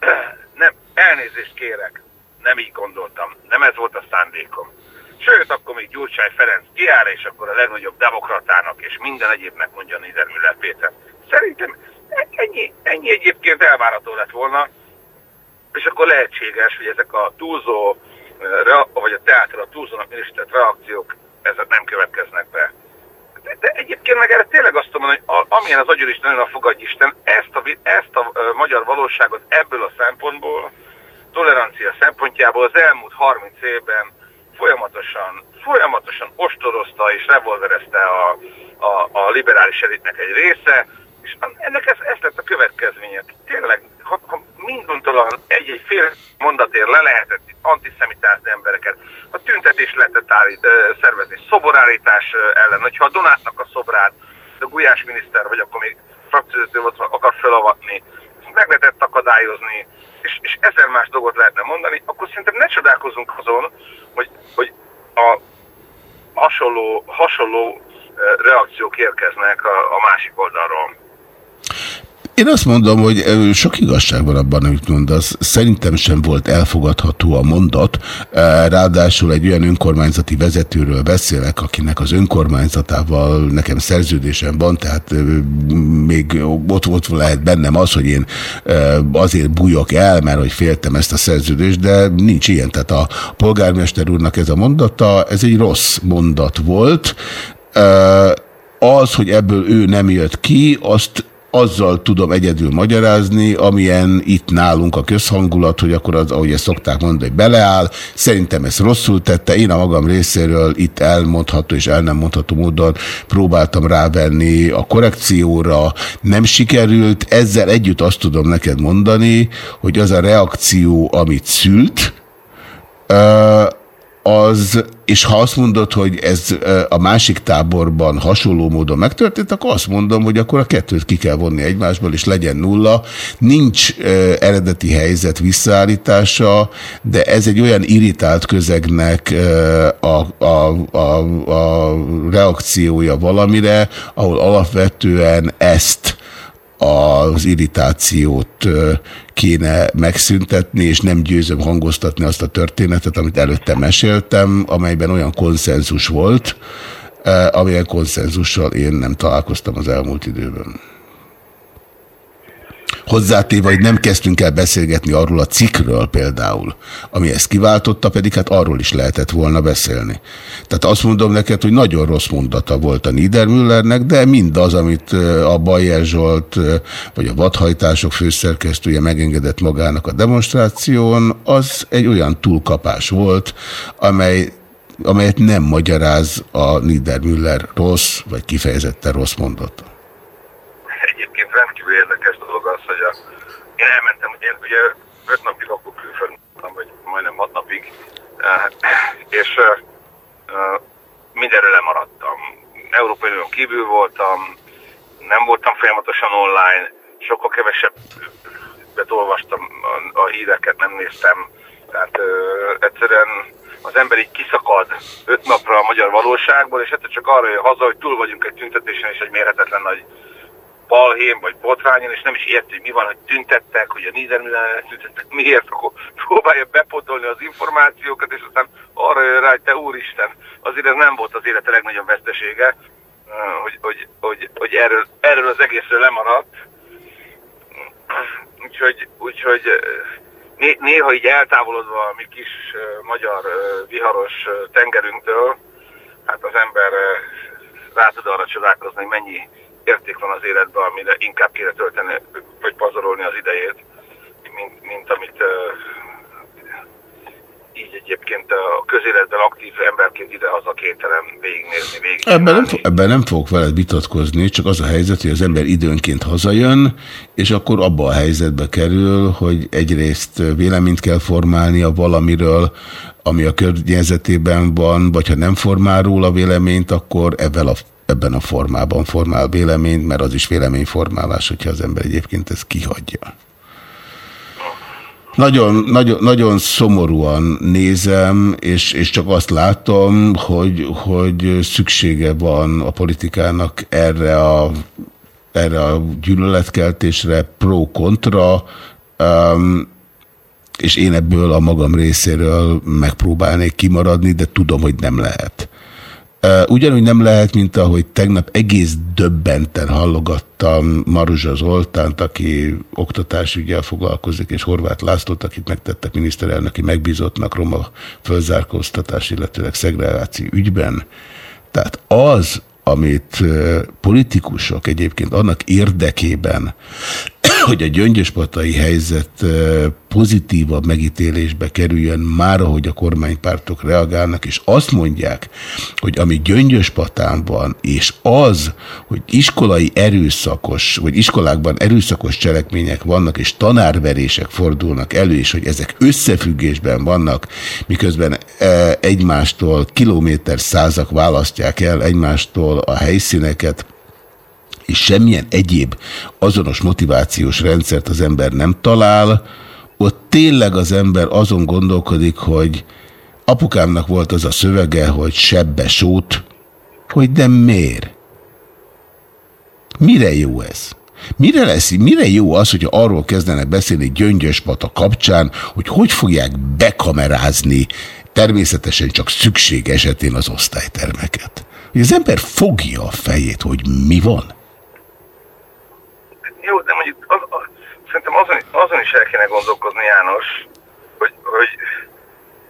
nem, elnézést kérek, nem így gondoltam, nem ez volt a szándékom. Sőt, akkor még Gyurcsány Ferenc kiáll, és akkor a legnagyobb demokratának és minden egyébnek mondja Niedermüller Péter. Szerintem ennyi, ennyi egyébként elvárható lett volna, és akkor lehetséges, hogy ezek a túlzó, vagy a teátra a túlzónak minősített reakciók, ezek nem következnek be. De, egyébként meg erre tényleg azt mondom, hogy a, amilyen az agyuristen, olyan a fogadjisten, ezt a, ezt a magyar valóságot ebből a szempontból, tolerancia szempontjából az elmúlt 30 évben folyamatosan, folyamatosan ostorozta és revolverezte a, a, a liberális elitnek egy része, és ennek ez, ez lett a következménye. Tényleg, ha, ha minduntalan egy-egy fél mondatért le lehetett antiszemitázni embereket, a tüntetés lehetett állít, szervezni szoborállítás ellen, hogyha a Donátnak a szobrát, a Gulyás miniszter, vagy akkor még frakciózatő volt, akar felavatni, meg lehetett akadályozni, és, és ezer más dolgot lehetne mondani, akkor szerintem ne csodálkozunk azon, hogy, hogy a hasonló, hasonló reakciók érkeznek a, a másik oldalról. Én azt mondom, hogy sok igazság van abban, amit mondasz. Szerintem sem volt elfogadható a mondat. Ráadásul egy olyan önkormányzati vezetőről beszélek, akinek az önkormányzatával nekem szerződésem van, tehát még ott, ott lehet bennem az, hogy én azért bújok el, mert hogy féltem ezt a szerződést, de nincs ilyen. Tehát a polgármester úrnak ez a mondata, ez egy rossz mondat volt. Az, hogy ebből ő nem jött ki, azt azzal tudom egyedül magyarázni, amilyen itt nálunk a közhangulat, hogy akkor az, ahogy ezt szokták mondani, beleáll. Szerintem ezt rosszul tette. Én a magam részéről itt elmondható és el nem mondható módon próbáltam rávenni a korrekcióra. Nem sikerült. Ezzel együtt azt tudom neked mondani, hogy az a reakció, amit szült, az, és ha azt mondod, hogy ez a másik táborban hasonló módon megtörtént, akkor azt mondom, hogy akkor a kettőt ki kell vonni egymásból, és legyen nulla. Nincs eredeti helyzet visszaállítása, de ez egy olyan irritált közegnek a, a, a, a reakciója valamire, ahol alapvetően ezt az irritációt kéne megszüntetni, és nem győzöm hangoztatni azt a történetet, amit előtte meséltem, amelyben olyan konszenzus volt, amilyen konszenzussal én nem találkoztam az elmúlt időben. Hozzátéve, hogy nem kezdtünk el beszélgetni arról a cikkről például, ami ezt kiváltotta, pedig hát arról is lehetett volna beszélni. Tehát azt mondom neked, hogy nagyon rossz mondata volt a Niedermüllernek, de mindaz, amit a Bajer Zsolt, vagy a vadhajtások főszerkesztője megengedett magának a demonstráción, az egy olyan túlkapás volt, amely amelyet nem magyaráz a Niedermüller rossz, vagy kifejezetten rossz mondata. Egyébként érdekes dolog az, hogy a, én elmentem, ugye, ugye öt napig akkor külföldön, vagy majdnem hat napig, és mindenről lemaradtam. Európai Unión kívül voltam, nem voltam folyamatosan online, sokkal kevesebb olvastam a, a híreket, nem néztem. Tehát ö, egyszerűen az ember így kiszakad öt napra a magyar valóságból, és egyszer csak arra jön haza, hogy túl vagyunk egy tüntetésen, és egy mérhetetlen nagy balhém vagy botrányon, és nem is érti, hogy mi van, hogy tüntettek, hogy a Niedermüller tüntettek, miért, akkor próbálja bepotolni az információkat, és aztán arra jön rá, hogy te úristen, azért ez nem volt az élete legnagyobb vesztesége, hogy, hogy, hogy, hogy erről, erről az egészről lemaradt. Úgyhogy, úgyhogy né, néha így eltávolodva a mi kis uh, magyar viharos tengerünktől, hát az ember rá tud arra csodálkozni, hogy mennyi érték van az életben, amire inkább kéne tölteni, vagy pazarolni az idejét, mint, mint amit így egyébként a közéletben aktív emberként ide-haza kételem végignézni, végig. Ebben nem, ebben nem fogok veled vitatkozni, csak az a helyzet, hogy az ember időnként hazajön, és akkor abba a helyzetbe kerül, hogy egyrészt véleményt kell formálnia valamiről, ami a környezetében van, vagy ha nem formál róla véleményt, akkor ebben a ebben a formában formál véleményt, mert az is véleményformálás, hogyha az ember egyébként ezt kihagyja. Nagyon, nagyon, nagyon szomorúan nézem, és, és csak azt látom, hogy, hogy szüksége van a politikának erre a, erre a gyűlöletkeltésre, pro-kontra, um, és én ebből a magam részéről megpróbálnék kimaradni, de tudom, hogy nem lehet. Ugyanúgy nem lehet, mint ahogy tegnap egész döbbenten hallogattam Maruzsa Zoltánt, aki oktatásügyel foglalkozik, és Horváth Lászlót, akit megtettek miniszterelnöki megbízottnak roma fölzárkóztatás, illetőleg szegregáció ügyben. Tehát az, amit politikusok egyébként annak érdekében, hogy a gyöngyöspatai helyzet pozitívabb megítélésbe kerüljön már, ahogy a kormánypártok reagálnak, és azt mondják, hogy ami Gyöngyöspatán van, és az, hogy iskolai erőszakos, vagy iskolákban erőszakos cselekmények vannak, és tanárverések fordulnak elő, és hogy ezek összefüggésben vannak, miközben egymástól kilométer százak választják el egymástól a helyszíneket, és semmilyen egyéb azonos motivációs rendszert az ember nem talál, ott tényleg az ember azon gondolkodik, hogy apukámnak volt az a szövege, hogy sebbe sót, hogy de miért? Mire jó ez? Mire lesz, mire jó az, hogy arról kezdenek beszélni Gyöngyöspata kapcsán, hogy hogy fogják bekamerázni természetesen csak szükség esetén az osztálytermeket? Hogy az ember fogja a fejét, hogy mi van? Jó, de mondjuk az, az, szerintem azon, azon is el kéne gondolkozni, János, hogy, hogy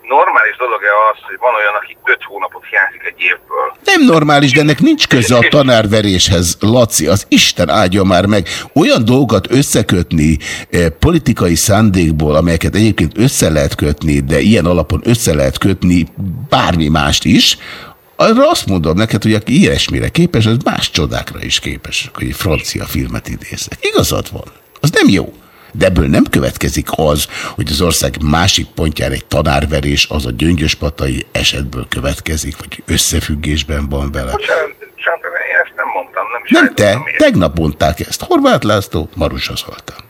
normális dolog-e az, hogy van olyan, aki öt hónapot hiányzik egy évből. Nem normális, de ennek nincs köze a tanárveréshez, Laci, az Isten áldja már meg. Olyan dolgokat összekötni eh, politikai szándékból, amelyeket egyébként össze lehet kötni, de ilyen alapon össze lehet kötni bármi mást is, arra azt mondom neked, hogy aki ilyesmire képes, az más csodákra is képes, hogy egy francia filmet idéznek. Igazad van. Az nem jó. De ebből nem következik az, hogy az ország másik pontján egy tanárverés az a gyöngyöspatai esetből következik, vagy összefüggésben van vele. Bocsánat, én ezt nem mondtam. Nem, nem te, tegnap mondták ezt. Horváth László, Marusa Zoltán.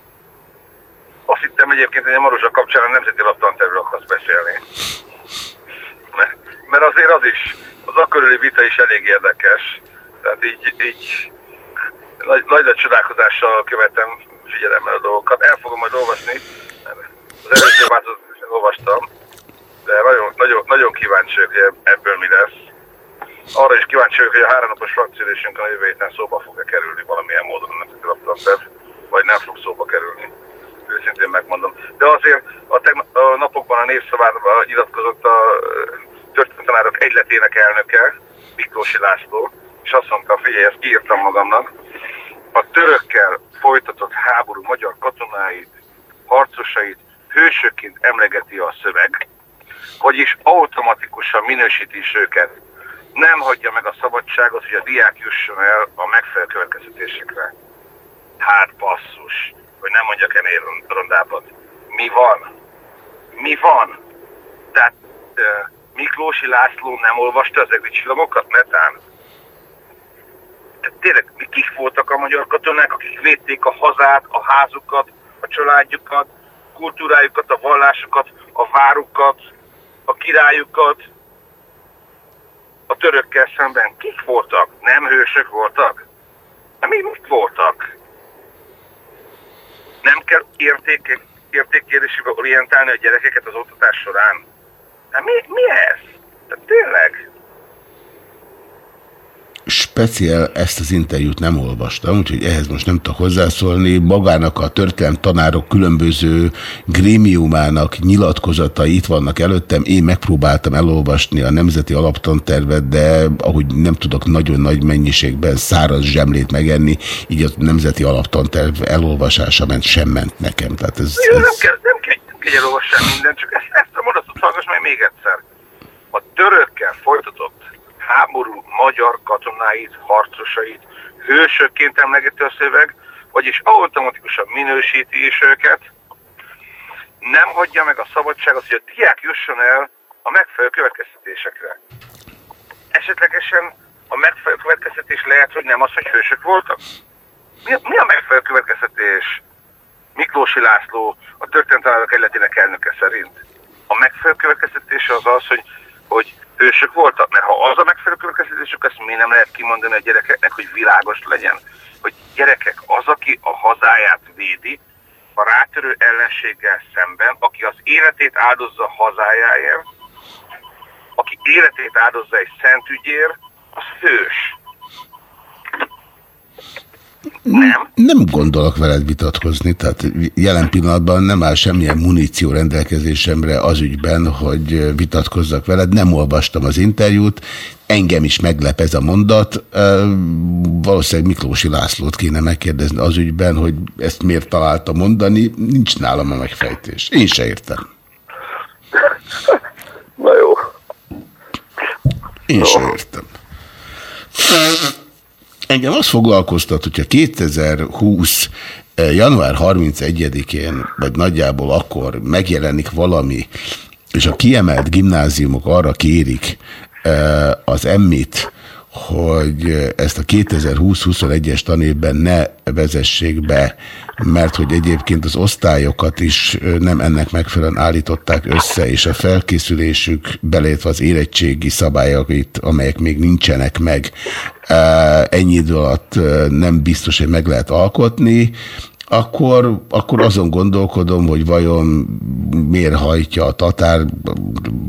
Azt hittem egyébként, hogy a Marusa kapcsán a Nemzeti Laptanterről akarsz beszélni. Mert azért az is az akkörüli vita is elég érdekes. Tehát így, így nagy, nagy, csodálkozással követem figyelemmel a dolgokat. El fogom majd olvasni, az előző változatot is olvastam, de nagyon, nagyon, nagyon kíváncsi vagyok, hogy ebből mi lesz. Arra is kíváncsi vagyok, hogy a háromnapos frakciülésünk a jövő héten szóba fog-e kerülni valamilyen módon a nemzeti laptanter, vagy nem fog szóba kerülni. Őszintén megmondom. De azért a, a napokban a népszavában nyilatkozott a történetanárok egyletének elnöke, Miklósi László, és azt mondta, figyelj, ezt kiírtam magamnak, a törökkel folytatott háború magyar katonáit, harcosait hősökként emlegeti a szöveg, vagyis automatikusan minősíti is őket. Nem hagyja meg a szabadságot, hogy a diák jusson el a megfelelő következtetésekre. Hát basszus, hogy nem mondjak ennél rondábbat. Mi van? Mi van? Tehát Miklósi László nem olvasta az egri csillagokat netán? Tehát tényleg, kik voltak a magyar katonák, akik védték a hazát, a házukat, a a családjukat, kultúrájukat, a vallásukat, a várukat, a királyukat a törökkel szemben. Kik voltak? Nem hősök voltak? Nem, mi mit voltak? Nem kell érték, értékkérdésébe orientálni a gyerekeket az oktatás során? Hát mi, mi ez? Tehát tényleg? speciál ezt az interjút nem olvastam, úgyhogy ehhez most nem tudok hozzászólni. Magának a történelem tanárok különböző grémiumának nyilatkozatai itt vannak előttem. Én megpróbáltam elolvasni a Nemzeti Alaptantervet, de ahogy nem tudok nagyon nagy mennyiségben száraz zsemlét megenni, így a Nemzeti Alaptanterv elolvasása ment, sem ment nekem. Tehát ez, ez... Nem, kell, nem, kell, nem kell elolvasni minden, csak ezt, ezt a mondatot hallgass meg még egyszer. A törökkel folytatott háború magyar katonáit, harcosait hősökként emlegeti a szöveg, vagyis automatikusan minősíti is őket, nem hagyja meg a szabadságot, hogy a diák jusson el a megfelelő következtetésekre. Esetlegesen a megfelelő következtetés lehet, hogy nem az, hogy hősök voltak? Mi, mi a megfelelő következtetés Miklósi László a történetanárok egyletének elnöke szerint? A megfelelő következtetés az az, hogy, hogy hősök voltak, mert ha az a megfelelő következtetésük, ezt mi nem lehet kimondani a gyerekeknek, hogy világos legyen, hogy gyerekek, az, aki a hazáját védi, a rátörő ellenséggel szemben, aki az életét áldozza hazájáért, aki életét áldozza egy szent ügyért, az hős. Nem. Nem gondolok veled vitatkozni, tehát jelen pillanatban nem áll semmilyen muníció rendelkezésemre az ügyben, hogy vitatkozzak veled. Nem olvastam az interjút, engem is meglep ez a mondat. Valószínűleg Miklósi Lászlót kéne megkérdezni az ügyben, hogy ezt miért találta mondani. Nincs nálam a megfejtés. Én se értem. Na jó. Én se értem. Engem azt foglalkoztat, hogyha 2020 eh, január 31-én, vagy nagyjából akkor megjelenik valami, és a kiemelt gimnáziumok arra kérik eh, az emmit, hogy ezt a 2020-21-es tanévben ne vezessék be, mert hogy egyébként az osztályokat is nem ennek megfelelően állították össze, és a felkészülésük belétve az érettségi szabályait, amelyek még nincsenek meg, ennyi idő alatt nem biztos, hogy meg lehet alkotni, akkor, akkor azon gondolkodom, hogy vajon miért hajtja a tatár,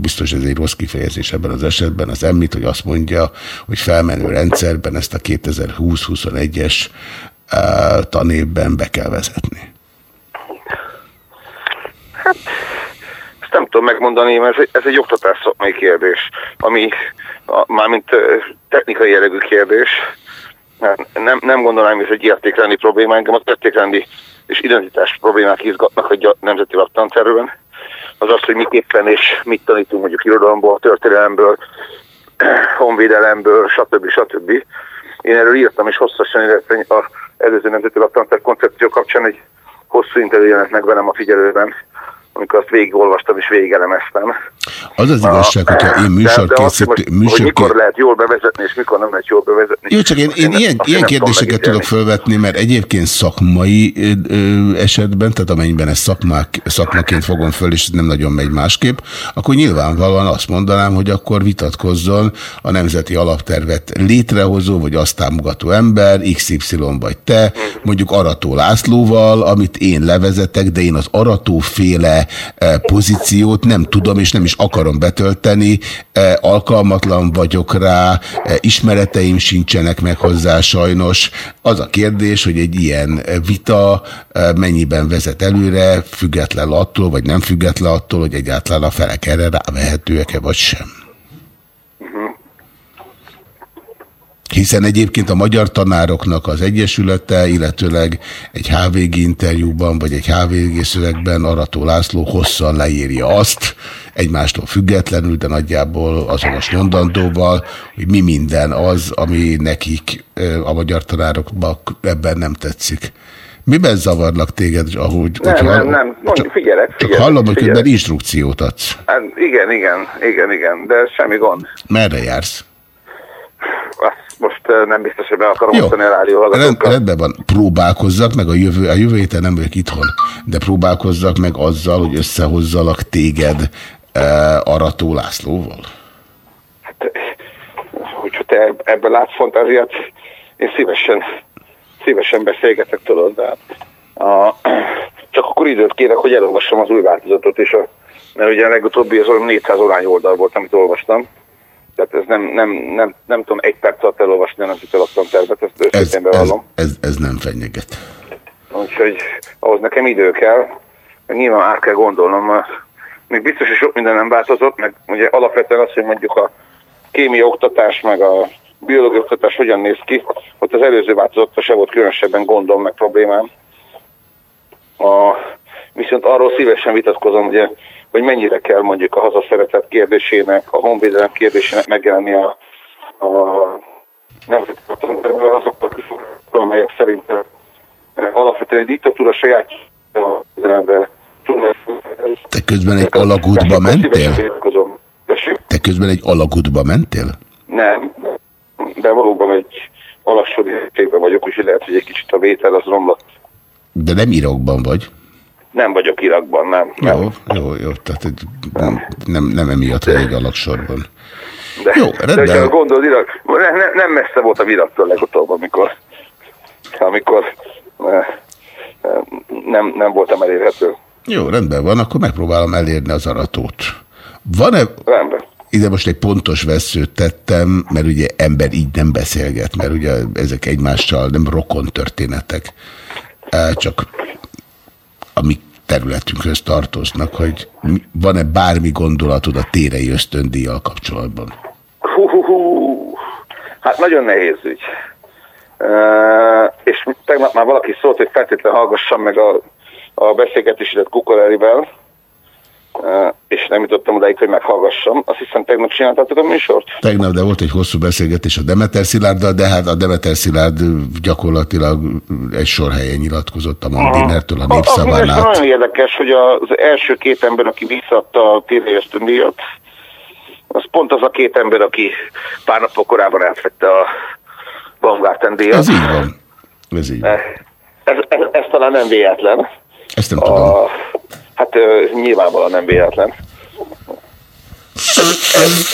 biztos ez egy rossz kifejezés ebben az esetben, az emmit, hogy azt mondja, hogy felmenő rendszerben ezt a 2020-21-es uh, tanévben be kell vezetni. Hát, ezt nem tudom megmondani, mert ez, ez egy oktatás szakmai kérdés, ami mármint technikai jellegű kérdés, nem, nem gondolnám, hogy ez egy értékrendi probléma, engem az értékrendi és identitás problémák izgatnak a nemzeti laptanterőben. Az az, hogy miképpen és mit tanítunk mondjuk irodalomból, történelemből, honvédelemből, stb. stb. Én erről írtam és hosszasan, illetve az előző nemzeti laptanter koncepció kapcsán egy hosszú interjú jelent meg velem a figyelőben, amikor azt végigolvastam és végigelemeztem. Az az igazság, hogyha én műsorkészítő... Műsor mikor lehet jól bevezetni, és mikor nem lehet jól bevezetni. Jó, csak én, én ilyen, ilyen kérdéseket tudok felvetni, mert egyébként szakmai ö, esetben, tehát amennyiben ezt szakmák, szakmaként fogom föl, és nem nagyon megy másképp, akkor nyilvánvalóan azt mondanám, hogy akkor vitatkozzon a nemzeti alaptervet létrehozó, vagy azt támogató ember, XY vagy te, mondjuk Arató Lászlóval, amit én levezetek, de én az Arató féle pozíciót nem tudom, és nem is akarom betölteni, alkalmatlan vagyok rá, ismereteim sincsenek meg hozzá sajnos. Az a kérdés, hogy egy ilyen vita mennyiben vezet előre, független attól, vagy nem független attól, hogy egyáltalán a felek erre rávehetőek-e, vagy sem. Hiszen egyébként a magyar tanároknak az Egyesülete, illetőleg egy HVG interjúban, vagy egy HVG szövegben Arató László hosszan leírja azt, egymástól függetlenül, de nagyjából azonos mondandóval, hogy mi minden az, ami nekik a magyar tanároknak ebben nem tetszik. Miben zavarlak téged, ahogy... Nem, nem, hall... nem, Mondj, csak, figyelek, figyelek. Csak hallom, hogy közben instrukciót adsz. Hát igen, igen, igen, igen, de semmi gond. Merre jársz? Azt most eh, nem biztos, hogy be akarom Jó. osztani a rádió hallgatókkal. rendben van, próbálkozzak meg a jövő, a jövő héten nem vagyok itthon, de próbálkozzak meg azzal, hogy összehozzalak téged e, Arató Lászlóval. Hogyha te ebben látsz fantáziát, én szívesen, szívesen beszélgetek, tudod, de hát a, csak akkor időt kérek, hogy elolvassam az új változatot, és a, mert ugye a legutóbbi az olyan 400 olány oldal volt, amit olvastam. Tehát ez nem, nem, nem, nem tudom egy perc alatt elolvasni, nem elaktam tervet, ezt Ez, őszintén ez, bevallom. ez, ez nem fenyeget. Úgyhogy ahhoz nekem idő kell, nyilván át kell gondolnom, mert még biztos, hogy sok minden nem változott, meg ugye alapvetően az, hogy mondjuk a kémia oktatás, meg a biológiai oktatás hogyan néz ki, ott az előző változattal se volt különösebben gondom, meg problémám. A, viszont arról szívesen vitatkozom, ugye, hogy mennyire kell mondjuk a hazaszeretet kérdésének, a honvédelem kérdésének megjelenni a, a nemzeti azokkal a amelyek szerintem alapvetően egy diktatúra saját Te közben egy alagútba mentél? Te közben egy alagútba mentél? Nem, de valóban egy alacsony értékben vagyok, úgyhogy lehet, hogy egy kicsit a vétel az romlott. De nem Irakban vagy. Nem vagyok Irakban, nem. Jó, jó, jó. Tehát nem, nem, nem emiatt vagy egy alagsorban. De, Jó, de rendben. hogyha gondolod, Irak, ne, ne, nem messze volt a Iraktól legutóbb, amikor, amikor eh, eh, nem, nem voltam elérhető. Jó, rendben van, akkor megpróbálom elérni az aratót. Van-e... Rendben. Ide most egy pontos veszőt tettem, mert ugye ember így nem beszélget, mert ugye ezek egymással nem rokon történetek, Eh, csak a mi területünkhöz tartoznak, hogy van-e bármi gondolatod a térei ösztöndíjjal kapcsolatban? Hú, hú, hú. Hát nagyon nehéz ügy. Uh, és tegnap már valaki szólt, hogy feltétlenül hallgassam meg a, a beszélgetésedet Kukorelivel, és nem jutottam odáig, hogy meghallgassam. Azt hiszem tegnap csináltátok a műsort? Tegnap, de volt egy hosszú beszélgetés a Demeter Szilárddal, de hát a Demeter Szilárd gyakorlatilag egy sor helyen nyilatkozott a Mandinertől a A- népszaván át. nagyon érdekes, hogy az első két ember, aki visszadta a ösztöndíjat, az pont az a két ember, aki pár nappal korábban átvette a Baumgarten díjat. Ez így van. Ez így van. Ez, ez, ez talán nem véletlen. Ezt nem tudom. Hát nyilvánvalóan nem véletlen. Ez,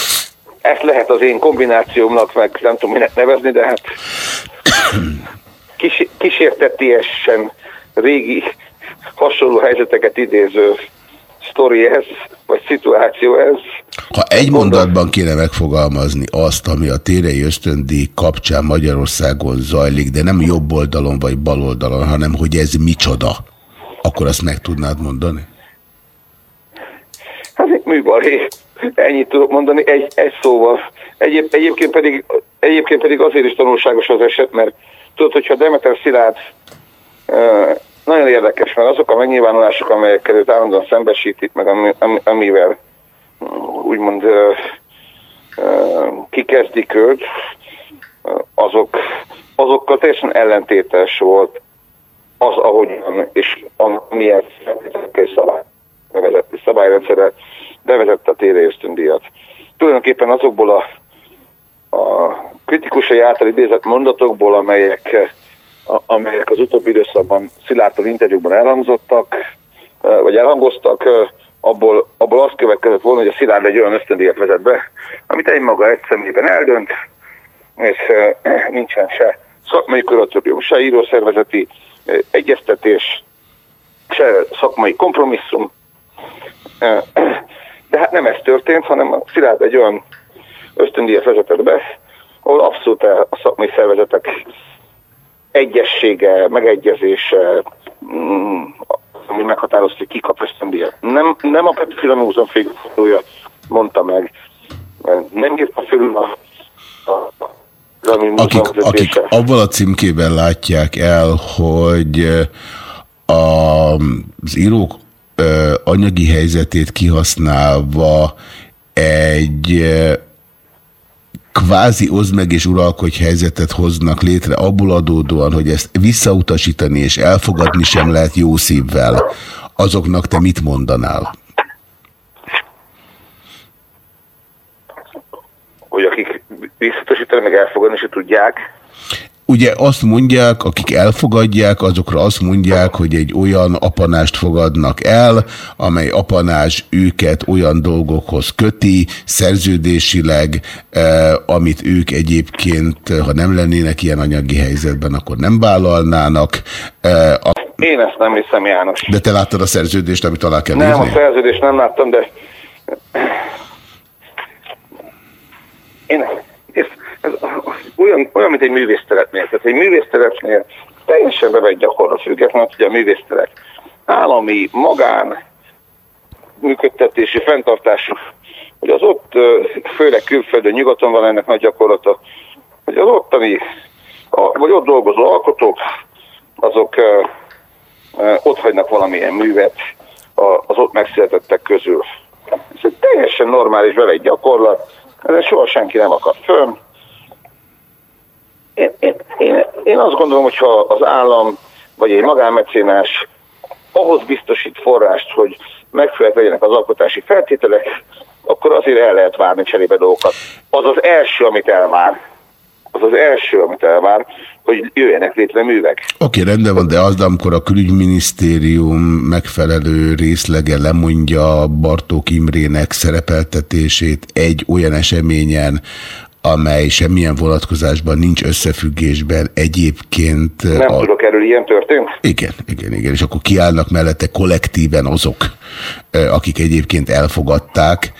ezt lehet az én kombinációmnak, meg nem tudom minek nevezni, de hát kis, kísértetiesen régi hasonló helyzeteket idéző sztori ez, vagy szituáció ez. Ha egy mondatban kéne megfogalmazni azt, ami a térei ösztöndíj kapcsán Magyarországon zajlik, de nem jobb oldalon vagy bal oldalon, hanem hogy ez micsoda, akkor azt meg tudnád mondani? Hát egy műbalé. Ennyit tudok mondani egy, egy szóval. Egyéb, egyébként, pedig, egyébként pedig azért is tanulságos az eset, mert tudod, hogyha Demeter Szilárd nagyon érdekes, mert azok a megnyilvánulások, amelyekkel őt állandóan szembesítik, meg ami, ami, amivel ö, úgymond ö, ö, kikezdik őt, azok, azokkal teljesen ellentétes volt az, ahogyan és amilyen feltételekkel és szabály, bevezett- szabályrendszerrel bevezette a térei ösztöndíjat. Tulajdonképpen azokból a, a kritikusai által idézett mondatokból, amelyek, a, amelyek az utóbbi időszakban Szilárdtól interjúkban elhangzottak, vagy elhangoztak, abból, abból azt következett volna, hogy a Szilárd egy olyan ösztöndíjat vezet be, amit egy maga egy személyben eldönt, és nincsen se szakmai kuratórium, se írószervezeti egyeztetés, se szakmai kompromisszum. De hát nem ez történt, hanem a Szilárd egy olyan ösztöndíjat vezetett be, ahol abszolút a szakmai szervezetek egyessége, megegyezése, mm, ami meghatározta, hogy ki kap ösztöndíjat. Nem, nem a Petőfi Múzeum főigazgatója mondta meg, nem írta fölül a, a Akik, akik avval a címkében látják el, hogy a, az írók ö, anyagi helyzetét kihasználva egy eh, kvázi oszd meg és uralkodj helyzetet hoznak létre abból adódóan, hogy ezt visszautasítani és elfogadni sem lehet jó szívvel, azoknak te mit mondanál? hogy akik biztosítani, meg elfogadni se tudják. Ugye azt mondják, akik elfogadják, azokra azt mondják, hogy egy olyan apanást fogadnak el, amely apanás őket olyan dolgokhoz köti, szerződésileg, eh, amit ők egyébként, ha nem lennének ilyen anyagi helyzetben, akkor nem vállalnának. Eh, a... Én ezt nem hiszem, János. De te láttad a szerződést, amit alá kell Nem, írni? a szerződést nem láttam, de én, ez, olyan, olyan, mint egy művésztelepnél. Tehát egy művésztelepnél teljesen bevett gyakorlat függetlenül, hogy a művésztelep állami, magán működtetési, fenntartású, hogy az ott, főleg külföldön, nyugaton van ennek nagy gyakorlata, hogy az ottani, vagy ott dolgozó alkotók, azok ott hagynak valamilyen művet az ott megszületettek közül. Ez egy teljesen normális bevett gyakorlat, ezen soha senki nem akar fönn. Én, én, én, azt gondolom, hogy ha az állam vagy egy magánmecénás ahhoz biztosít forrást, hogy megfelelőek legyenek az alkotási feltételek, akkor azért el lehet várni cserébe dolgokat. Az az első, amit elvár, az az első, amit elvár, hogy jöjjenek létre művek. Oké, rendben van, de az, amikor a külügyminisztérium megfelelő részlege lemondja Bartók Imrének szerepeltetését egy olyan eseményen, amely semmilyen vonatkozásban nincs összefüggésben egyébként... Nem a... tudok erről, ilyen történt? Igen, igen, igen, és akkor kiállnak mellette kollektíven azok, akik egyébként elfogadták,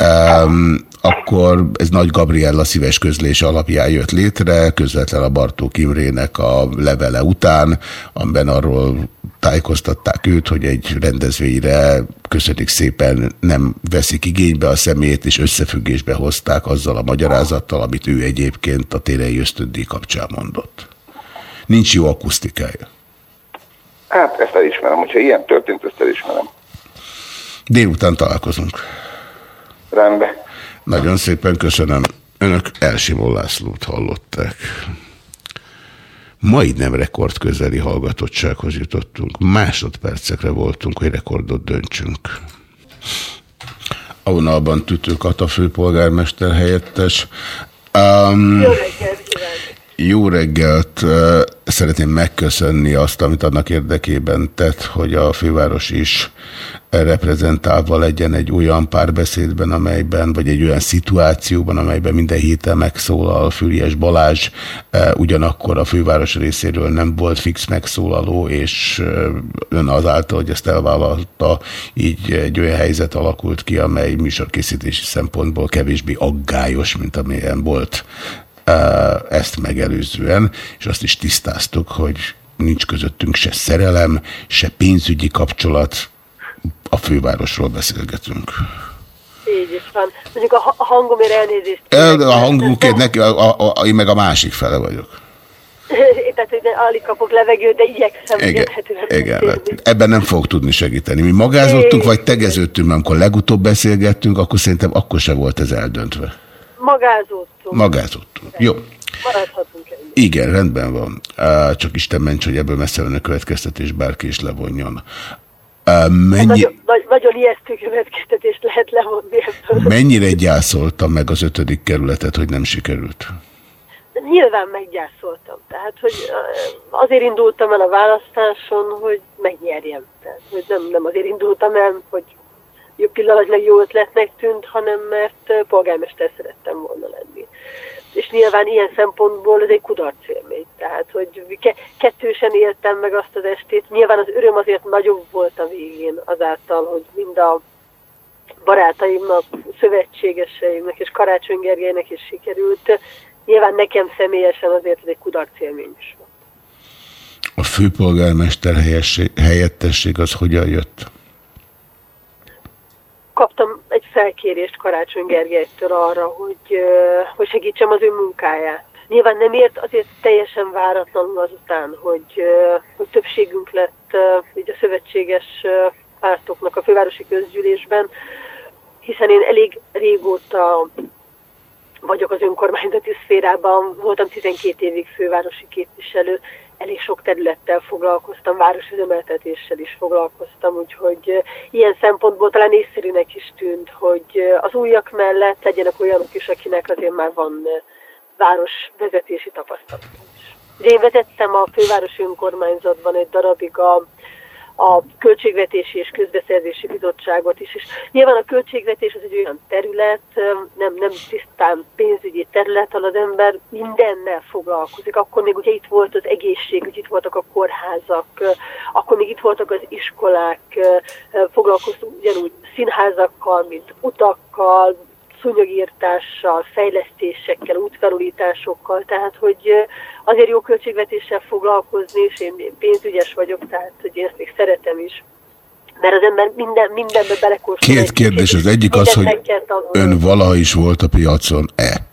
um, akkor ez Nagy Gabriella szíves közlése alapján jött létre, közvetlen a Bartók Imrének a levele után, amiben arról tájékoztatták őt, hogy egy rendezvényre köszönik szépen nem veszik igénybe a szemét, és összefüggésbe hozták azzal a magyarázattal, amit ő egyébként a térei ösztöndíj kapcsán mondott. Nincs jó akusztikája. Hát ezt elismerem, hogyha ilyen történt, ezt elismerem. Délután találkozunk. Rendben. Nagyon szépen köszönöm. Önök Elsimó Lászlót hallották. Majdnem rekordközeli hallgatottsághoz jutottunk. Másodpercekre voltunk, hogy rekordot döntsünk. A vonalban Tütő Kata főpolgármester helyettes. Um, Jó reggelt jó reggelt! Szeretném megköszönni azt, amit annak érdekében tett, hogy a főváros is reprezentálva legyen egy olyan párbeszédben, amelyben, vagy egy olyan szituációban, amelyben minden héten megszólal Füriás Balázs, ugyanakkor a főváros részéről nem volt fix megszólaló, és ön azáltal, hogy ezt elvállalta, így egy olyan helyzet alakult ki, amely műsorkészítési szempontból kevésbé aggályos, mint amilyen volt ezt megelőzően, és azt is tisztáztuk, hogy nincs közöttünk se szerelem, se pénzügyi kapcsolat, a fővárosról beszélgetünk. Így is van. Mondjuk a ha- a hangomért elnézést. El, a hangunkért neki, a, a, a, én meg a másik fele vagyok. Tehát, hogy alig kapok levegőt, de igyekszem Igen, igen, hát ebben nem fog tudni segíteni. Mi magázottunk, vagy tegeződtünk, mert amikor legutóbb beszélgettünk, akkor szerintem akkor se volt ez eldöntve. Magázódtunk. Magázottunk. Jó. Maradhatunk ennyi. Igen, rendben van. Csak Isten ments, hogy ebből messze a következtetés bárki is levonjon. Hát Mennyi, Nagyon, nagy, nagyon ijesztő következtetést lehet levonni ebből. mennyire gyászolta meg az ötödik kerületet, hogy nem sikerült? Nyilván meggyászoltam. Tehát, hogy azért indultam el a választáson, hogy megnyerjem. Tehát, hogy nem, nem azért indultam el, hogy jó pillanatlag jó ötletnek tűnt, hanem mert polgármester szerettem volna lenni. És nyilván ilyen szempontból ez egy kudarcélmény. Tehát, hogy ke- kettősen éltem meg azt az estét. Nyilván az öröm azért nagyobb volt a végén azáltal, hogy mind a barátaimnak, szövetségeseimnek és Karácsony is sikerült. Nyilván nekem személyesen azért ez egy kudarcélmény is volt. A főpolgármester helyettesség az hogyan jött? Kaptam egy felkérést Karácsony Gergelytől arra, hogy, hogy segítsem az ő munkáját. Nyilván nem ért azért teljesen váratlanul azután, hogy, hogy többségünk lett így a szövetséges pártoknak a fővárosi közgyűlésben, hiszen én elég régóta vagyok az önkormányzati szférában, voltam 12 évig fővárosi képviselő, elég sok területtel foglalkoztam, városüzemeltetéssel is foglalkoztam, úgyhogy ilyen szempontból talán észszerűnek is tűnt, hogy az újak mellett legyenek olyanok is, akinek azért már van városvezetési tapasztalatom is. Ugye én vezettem a fővárosi önkormányzatban egy darabig a a Költségvetési és Közbeszerzési Bizottságot is. És nyilván a költségvetés az egy olyan terület, nem, nem tisztán pénzügyi terület, ahol az ember mindennel foglalkozik. Akkor még ugye itt volt az egészségügy, itt voltak a kórházak, akkor még itt voltak az iskolák, foglalkoztunk ugyanúgy színházakkal, mint utakkal, szúnyogírtással, fejlesztésekkel, útfelújításokkal, tehát hogy azért jó költségvetéssel foglalkozni, és én pénzügyes vagyok, tehát hogy én ezt még szeretem is. Mert az ember minden, mindenbe belekóstol. Két kérdés, az egyik az, hogy ön valaha is volt a piacon-e?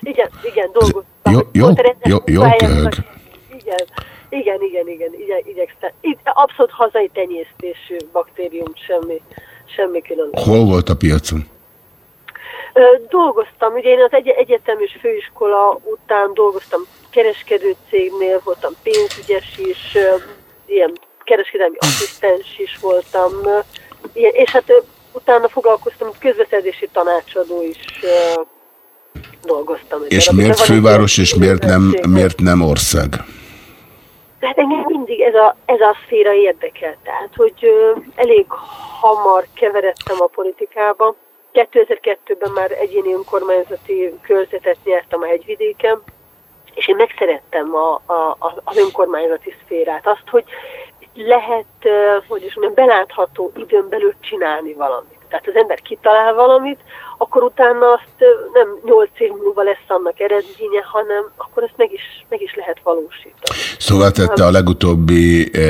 igen, igen, dolgoztam. Jó, jó, jó, jó köhög. Igen, igen, igen, igen, igen, igyekszem. Abszolút hazai tenyésztésű baktérium, semmi, semmi különböző. Hol volt a piacon? Dolgoztam, ugye én az egy egyetem és főiskola után dolgoztam kereskedő cégnél, voltam pénzügyes is, ilyen kereskedelmi asszisztens is voltam, ilyen, és hát utána foglalkoztam, közbeszerzési tanácsadó is dolgoztam. És miért főváros, és miért nem, miért nem ország? Tehát engem mindig ez a, ez a szféra érdekel, tehát hogy ö, elég hamar keveredtem a politikába. 2002-ben már egyéni önkormányzati körzetet nyertem a hegyvidéken, és én megszerettem a, a, a, az önkormányzati szférát. Azt, hogy lehet, hogy is mondjam, belátható időn belül csinálni valamit. Tehát az ember kitalál valamit, akkor utána azt nem nyolc év múlva lesz annak eredménye, hanem akkor ezt meg is, meg is lehet valósítani. Szóval tette a legutóbbi e,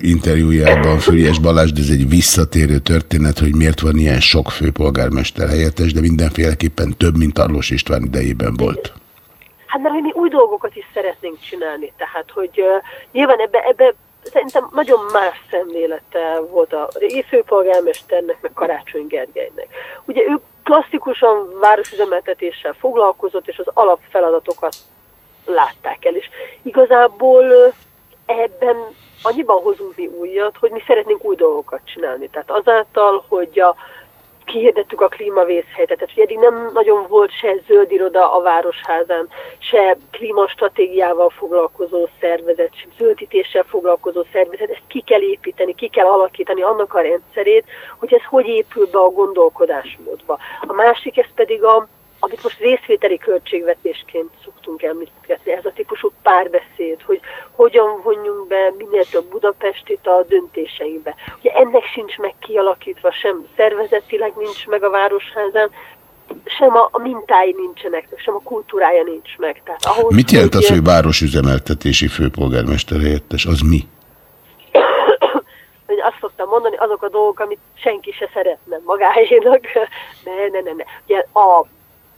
interjújában Füriás Balázs, de ez egy visszatérő történet, hogy miért van ilyen sok főpolgármester helyettes, de mindenféleképpen több, mint Arlós István idejében volt. Hát mert mi új dolgokat is szeretnénk csinálni, tehát hogy uh, nyilván ebbe, ebbe szerintem nagyon más szemlélete volt a régi főpolgármesternek, meg Karácsony Gergelynek. Ugye ő klasszikusan városüzemeltetéssel foglalkozott, és az alapfeladatokat látták el, és igazából ebben annyiban hozunk mi újat, hogy mi szeretnénk új dolgokat csinálni. Tehát azáltal, hogy a kihirdettük a klímavészhelyzetet. Tehát, hogy eddig nem nagyon volt se zöld iroda a Városházán, se klímastratégiával foglalkozó szervezet, se zöldítéssel foglalkozó szervezet. Ezt ki kell építeni, ki kell alakítani annak a rendszerét, hogy ez hogy épül be a gondolkodásmódba. A másik, ez pedig a, amit most részvételi költségvetésként szoktunk említeni, ez a típusú párbeszéd, hogy hogyan vonjunk be minél több Budapestit a döntéseinkbe. Ugye ennek sincs meg kialakítva, sem szervezetileg nincs meg a Városházán, sem a, a mintái nincsenek, sem a kultúrája nincs meg. Tehát ahhoz, Mit jelent az, hogy városüzemeltetési főpolgármester helyettes? Az mi? hogy azt szoktam mondani, azok a dolgok, amit senki se szeretne magáénak. Ne, ne, ne, ne. Ugye a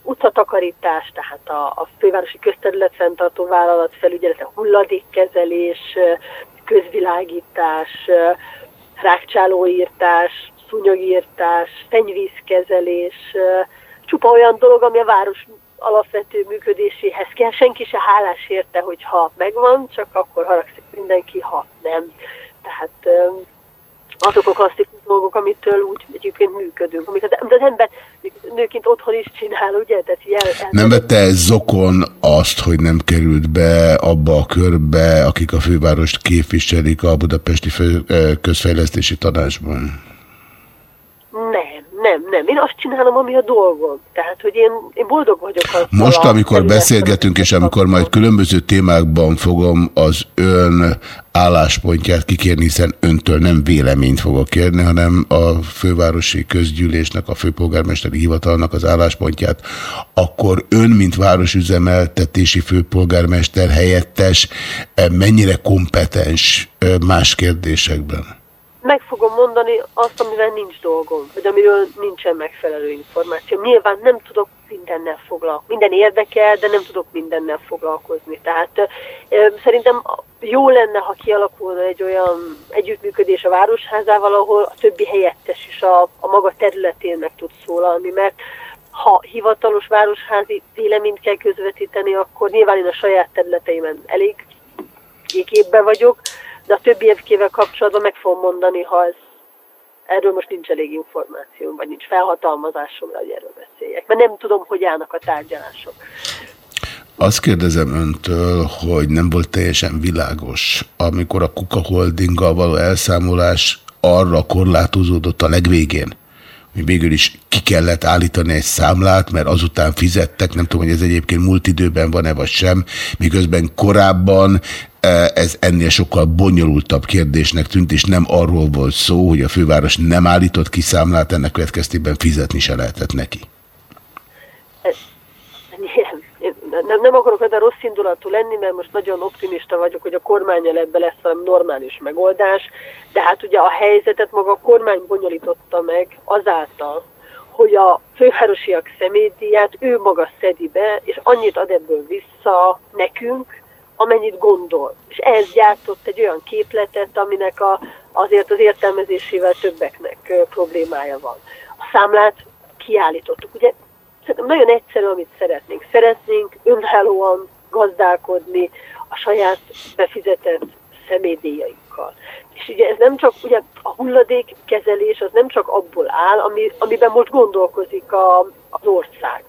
utcatakarítás, tehát a, a fővárosi közterület fenntartó vállalat felügyelete, hulladékkezelés, közvilágítás, rákcsálóírtás, szúnyogírtás, szennyvízkezelés, csupa olyan dolog, ami a város alapvető működéséhez kell. Senki se hálás érte, hogy ha megvan, csak akkor haragszik mindenki, ha nem. Tehát azok a klasszikus dolgok, amitől úgy egyébként működünk, amit az, ember nőként otthon is csinál, ugye? Tehát el, el... Nem vette zokon azt, hogy nem került be abba a körbe, akik a fővárost képviselik a Budapesti Közfejlesztési Tanácsban? Nem, nem. Én azt csinálom, ami a dolgom. Tehát, hogy én, én boldog vagyok azzal. Most, amikor beszélgetünk, és amikor majd különböző témákban fogom az ön álláspontját kikérni, hiszen öntől nem véleményt fogok kérni, hanem a fővárosi közgyűlésnek, a főpolgármesteri hivatalnak az álláspontját, akkor ön, mint városüzemeltetési főpolgármester helyettes, mennyire kompetens más kérdésekben? Meg fogom mondani azt, amivel nincs dolgom, vagy amiről nincsen megfelelő információ. Nyilván nem tudok mindennel foglalkozni. Minden érdekel, de nem tudok mindennel foglalkozni. Tehát szerintem jó lenne, ha kialakulna egy olyan együttműködés a Városházával, ahol a többi helyettes is a, a maga területén meg tud szólalni, mert ha hivatalos városházi véleményt kell közvetíteni, akkor nyilván én a saját területeimen elég képbe vagyok, de a többi évkével kapcsolatban meg fogom mondani, ha ez erről most nincs elég információm, vagy nincs felhatalmazásomra, hogy erről beszéljek, mert nem tudom, hogy állnak a tárgyalások. Azt kérdezem öntől, hogy nem volt teljesen világos, amikor a Kuka Holdinggal való elszámolás arra korlátozódott a legvégén, végül is ki kellett állítani egy számlát, mert azután fizettek, nem tudom, hogy ez egyébként múlt időben van-e vagy sem, miközben korábban e, ez ennél sokkal bonyolultabb kérdésnek tűnt, és nem arról volt szó, hogy a főváros nem állított ki számlát, ennek következtében fizetni se lehetett neki. Nem, nem, akarok ebben rossz indulatú lenni, mert most nagyon optimista vagyok, hogy a kormányjal ebbe lesz valami normális megoldás, de hát ugye a helyzetet maga a kormány bonyolította meg azáltal, hogy a fővárosiak személydíját ő maga szedi be, és annyit ad ebből vissza nekünk, amennyit gondol. És ez gyártott egy olyan képletet, aminek a, azért az értelmezésével többeknek problémája van. A számlát kiállítottuk. Ugye nagyon egyszerű, amit szeretnénk. Szeretnénk önállóan gazdálkodni a saját befizetett személydíjainkkal. És ugye ez nem csak, ugye a hulladékkezelés az nem csak abból áll, ami, amiben most gondolkozik a, az ország,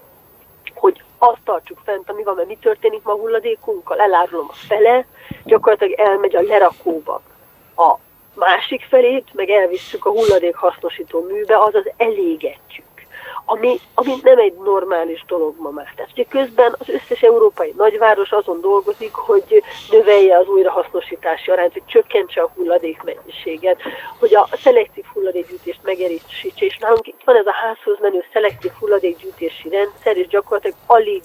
hogy azt tartsuk fent, ami van, mert mi történik ma a hulladékunkkal, elárulom a fele, gyakorlatilag elmegy a lerakóba. A másik felét meg elvisszük a hulladék hasznosító műbe, azaz elégetjük ami, ami nem egy normális dolog ma már. Tehát ugye közben az összes európai nagyváros azon dolgozik, hogy növelje az újrahasznosítási arányt, hogy csökkentse a hulladék mennyiséget, hogy a szelektív hulladékgyűjtést megerősítse, és nálunk itt van ez a házhoz menő szelektív hulladékgyűjtési rendszer, és gyakorlatilag alig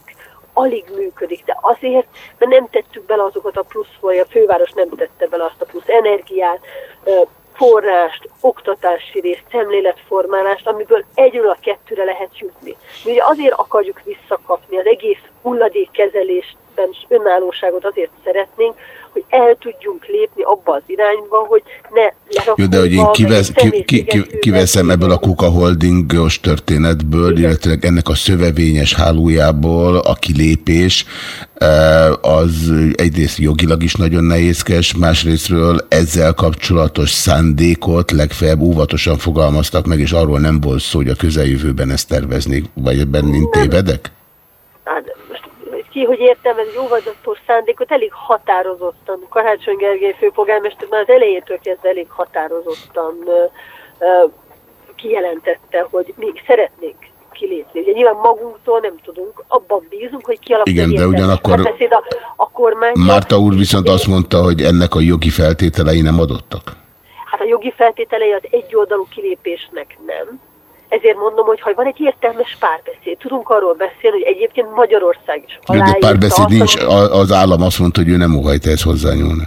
alig működik, de azért, mert nem tettük bele azokat a plusz, vagy a főváros nem tette bele azt a plusz energiát, forrást, oktatási részt, szemléletformálást, amiből egyről a kettőre lehet jutni. Mi ugye azért akarjuk visszakapni az egész hulladékkezelésben önállóságot azért szeretnénk, hogy el tudjunk lépni abba az irányba, hogy ne Jó, de hogy én kivesz, ki, ki, ki, kiveszem ebből a Kuka Holdingos történetből, illetve ennek a szövevényes hálójából a kilépés, az egyrészt jogilag is nagyon nehézkes, másrésztről ezzel kapcsolatos szándékot legfeljebb óvatosan fogalmaztak meg, és arról nem volt szó, hogy a közeljövőben ezt terveznék, vagy ebben én tévedek? Ki, hogy értem, ez óvadatos szándékot elég határozottan. Karácsony Gergely főpolgármester már az elejétől kezdve elég határozottan uh, kijelentette, hogy még szeretnénk kilépni. Ugye nyilván magunktól nem tudunk, abban bízunk, hogy kialakul Igen, de ugyanakkor a, a kormány. Márta úr viszont azt mondta, hogy ennek a jogi feltételei nem adottak. Hát a jogi feltételei az egyoldalú kilépésnek nem. Ezért mondom, hogy ha van egy értelmes párbeszéd, tudunk arról beszélni, hogy egyébként Magyarország is aláírta. De párbeszéd nincs, az állam azt mondta, hogy ő nem óhajt ehhez hozzányúlni.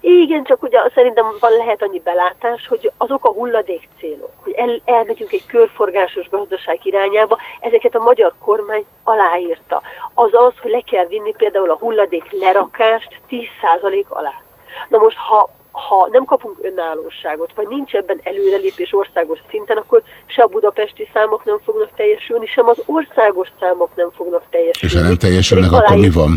Igen, csak ugye szerintem van lehet annyi belátás, hogy azok a hulladék célok, hogy el, elmegyünk egy körforgásos gazdaság irányába, ezeket a magyar kormány aláírta. Az az, hogy le kell vinni például a hulladék lerakást 10% alá. Na most, ha ha nem kapunk önállóságot, vagy nincs ebben előrelépés országos szinten, akkor se a budapesti számok nem fognak teljesülni, sem az országos számok nem fognak teljesülni. És ha nem teljesülnek, akkor mi van?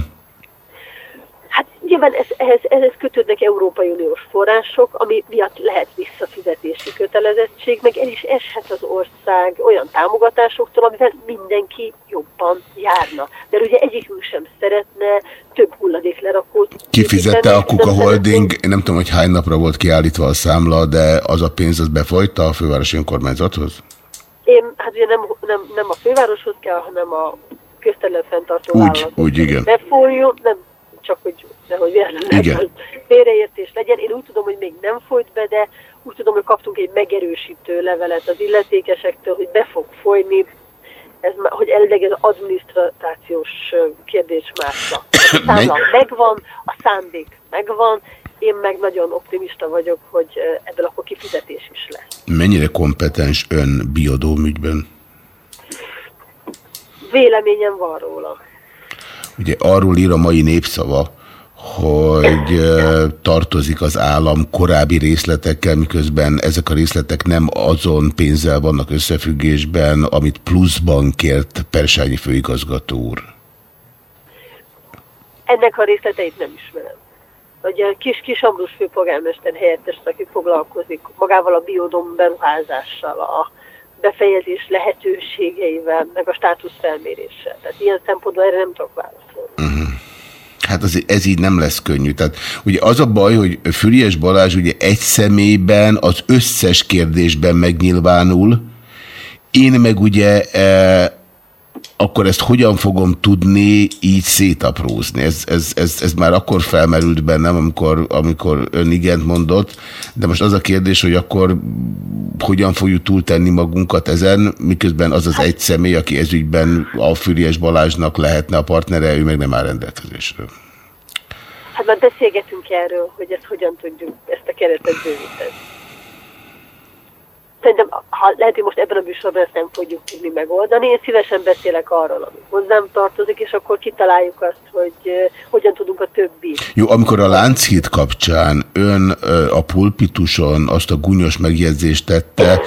Hát nyilván ez, ehhez, ehhez kötődnek Európai Uniós források, ami miatt lehet visszafizetési kötelezettség, meg el is eshet az ország olyan támogatásoktól, amivel mindenki jobban járna. Mert ugye egyikünk sem szeretne több hulladéklerakót. Kifizette a Kuka Holding, én nem tudom, hogy hány napra volt kiállítva a számla, de az a pénz az befolyta a fővárosi önkormányzathoz? Én, hát ugye nem, nem, nem a fővároshoz kell, hanem a közterület fenntartó úgy, úgy, igen. Befolyjon, nem csak hogy nehogy véletlenül félreértés legyen. Én úgy tudom, hogy még nem folyt be, de úgy tudom, hogy kaptunk egy megerősítő levelet az illetékesektől, hogy be fog folyni, ez, hogy elvileg ez adminisztrációs kérdés másra. A számla megvan, a szándék megvan, én meg nagyon optimista vagyok, hogy ebből akkor kifizetés is lesz. Mennyire kompetens ön biodómügyben? Véleményem van róla. Ugye arról ír a mai népszava, hogy tartozik az állam korábbi részletekkel, miközben ezek a részletek nem azon pénzzel vannak összefüggésben, amit pluszban kért Persányi főigazgató úr. Ennek a részleteit nem ismerem. Ugye kis-kis Ambrus főpolgármester helyettes, aki foglalkozik magával a biodom beruházással, a befejezés lehetőségeivel, meg a státusz felméréssel. Tehát ilyen szempontból erre nem tudok válaszolni. Hát az, ez így nem lesz könnyű. Tehát ugye az a baj, hogy Füriás Balázs ugye egy személyben az összes kérdésben megnyilvánul, én meg ugye e, akkor ezt hogyan fogom tudni így szétaprózni? Ez, ez, ez, ez már akkor felmerült bennem, amikor, amikor ön igent mondott, de most az a kérdés, hogy akkor hogyan fogjuk túltenni magunkat ezen, miközben az az egy személy, aki ezügyben a Füriás Balázsnak lehetne a partnere, ő meg nem áll rendelkezésről. Hát már beszélgetünk erről, hogy ezt hogyan tudjuk ezt a keretet bővíteni. Szerintem, ha lehet, hogy most ebben a műsorban ezt nem fogjuk tudni megoldani, én szívesen beszélek arról, ami hozzám tartozik, és akkor kitaláljuk azt, hogy hogyan tudunk a többi. Jó, amikor a Lánchíd kapcsán ön a pulpituson azt a gúnyos megjegyzést tette,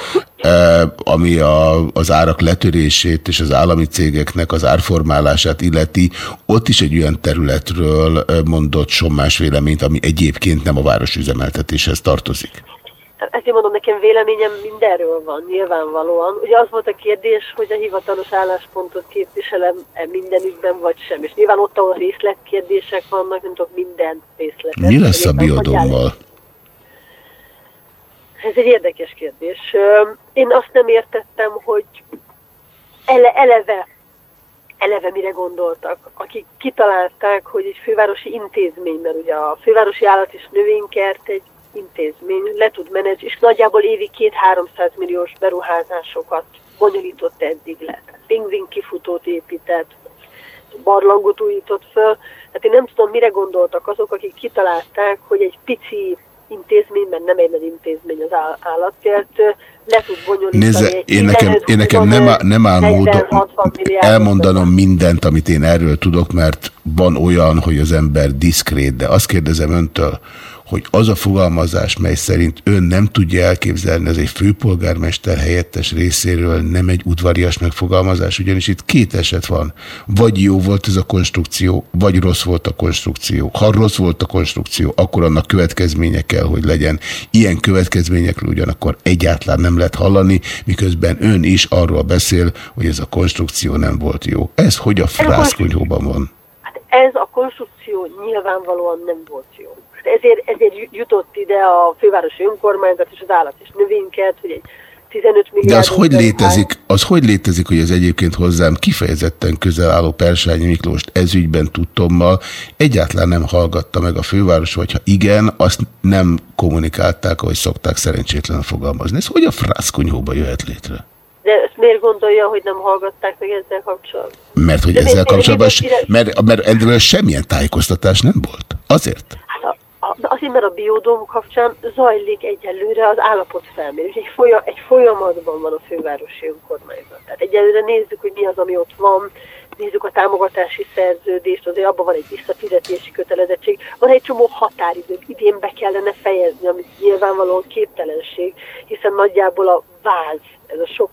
ami a, az árak letörését és az állami cégeknek az árformálását illeti, ott is egy olyan területről mondott sommás véleményt, ami egyébként nem a városüzemeltetéshez tartozik. Ezért mondom, nekem véleményem mindenről van, nyilvánvalóan. Ugye az volt a kérdés, hogy a hivatalos álláspontot képviselem -e minden ügyben, vagy sem. És nyilván ott, ahol részletkérdések vannak, nem tudok minden részletet. Mi lesz a biodommal? Ez egy érdekes kérdés. Én azt nem értettem, hogy ele, eleve, eleve mire gondoltak, akik kitalálták, hogy egy fővárosi intézmény, mert ugye a fővárosi állat és növénykert egy intézmény le tud menedzs, és nagyjából évi 2-300 milliós beruházásokat bonyolított eddig le. Pingvin kifutót épített, barlangot újított föl. Tehát én nem tudom, mire gondoltak azok, akik kitalálták, hogy egy pici intézményben, nem egy nagy intézmény az állatkert, le tud bonyolítani. Nézze, én nekem, én nekem nem, áll, nem áll módon elmondanom mindent, amit én erről tudok, mert van olyan, hogy az ember diszkrét, de azt kérdezem öntől, hogy az a fogalmazás, mely szerint ön nem tudja elképzelni, ez egy főpolgármester helyettes részéről nem egy udvarias megfogalmazás, ugyanis itt két eset van. Vagy jó volt ez a konstrukció, vagy rossz volt a konstrukció. Ha rossz volt a konstrukció, akkor annak következménye kell, hogy legyen. Ilyen következményekről ugyanakkor egyáltalán nem lehet hallani, miközben ön is arról beszél, hogy ez a konstrukció nem volt jó. Ez hogy a frászkonyhóban van? Hát ez a konstrukció nyilvánvalóan nem volt jó ezért, ezért jutott ide a fővárosi önkormányzat és az állat és növényket, hogy egy 15 milliárd... De az hogy, létezik, az hogy létezik, hogy az egyébként hozzám kifejezetten közel álló Persányi Miklóst ezügyben tudtommal egyáltalán nem hallgatta meg a főváros, vagy ha igen, azt nem kommunikálták, ahogy szokták szerencsétlen fogalmazni. Ez hogy a frászkonyhóba jöhet létre? De ezt miért gondolja, hogy nem hallgatták meg ezzel kapcsolatban? Mert hogy De ezzel kapcsolatban, mert, mert erről semmilyen tájékoztatás nem volt. Azért? Azért, mert a biodóm kapcsán zajlik egyelőre az állapotfelmérés. Egy, folyam, egy folyamatban van a fővárosi önkormányzat. Tehát egyelőre nézzük, hogy mi az, ami ott van, nézzük a támogatási szerződést, azért abban van egy visszafizetési kötelezettség, van egy csomó határidő, idén be kellene fejezni, amit nyilvánvalóan képtelenség, hiszen nagyjából a váz, ez a sok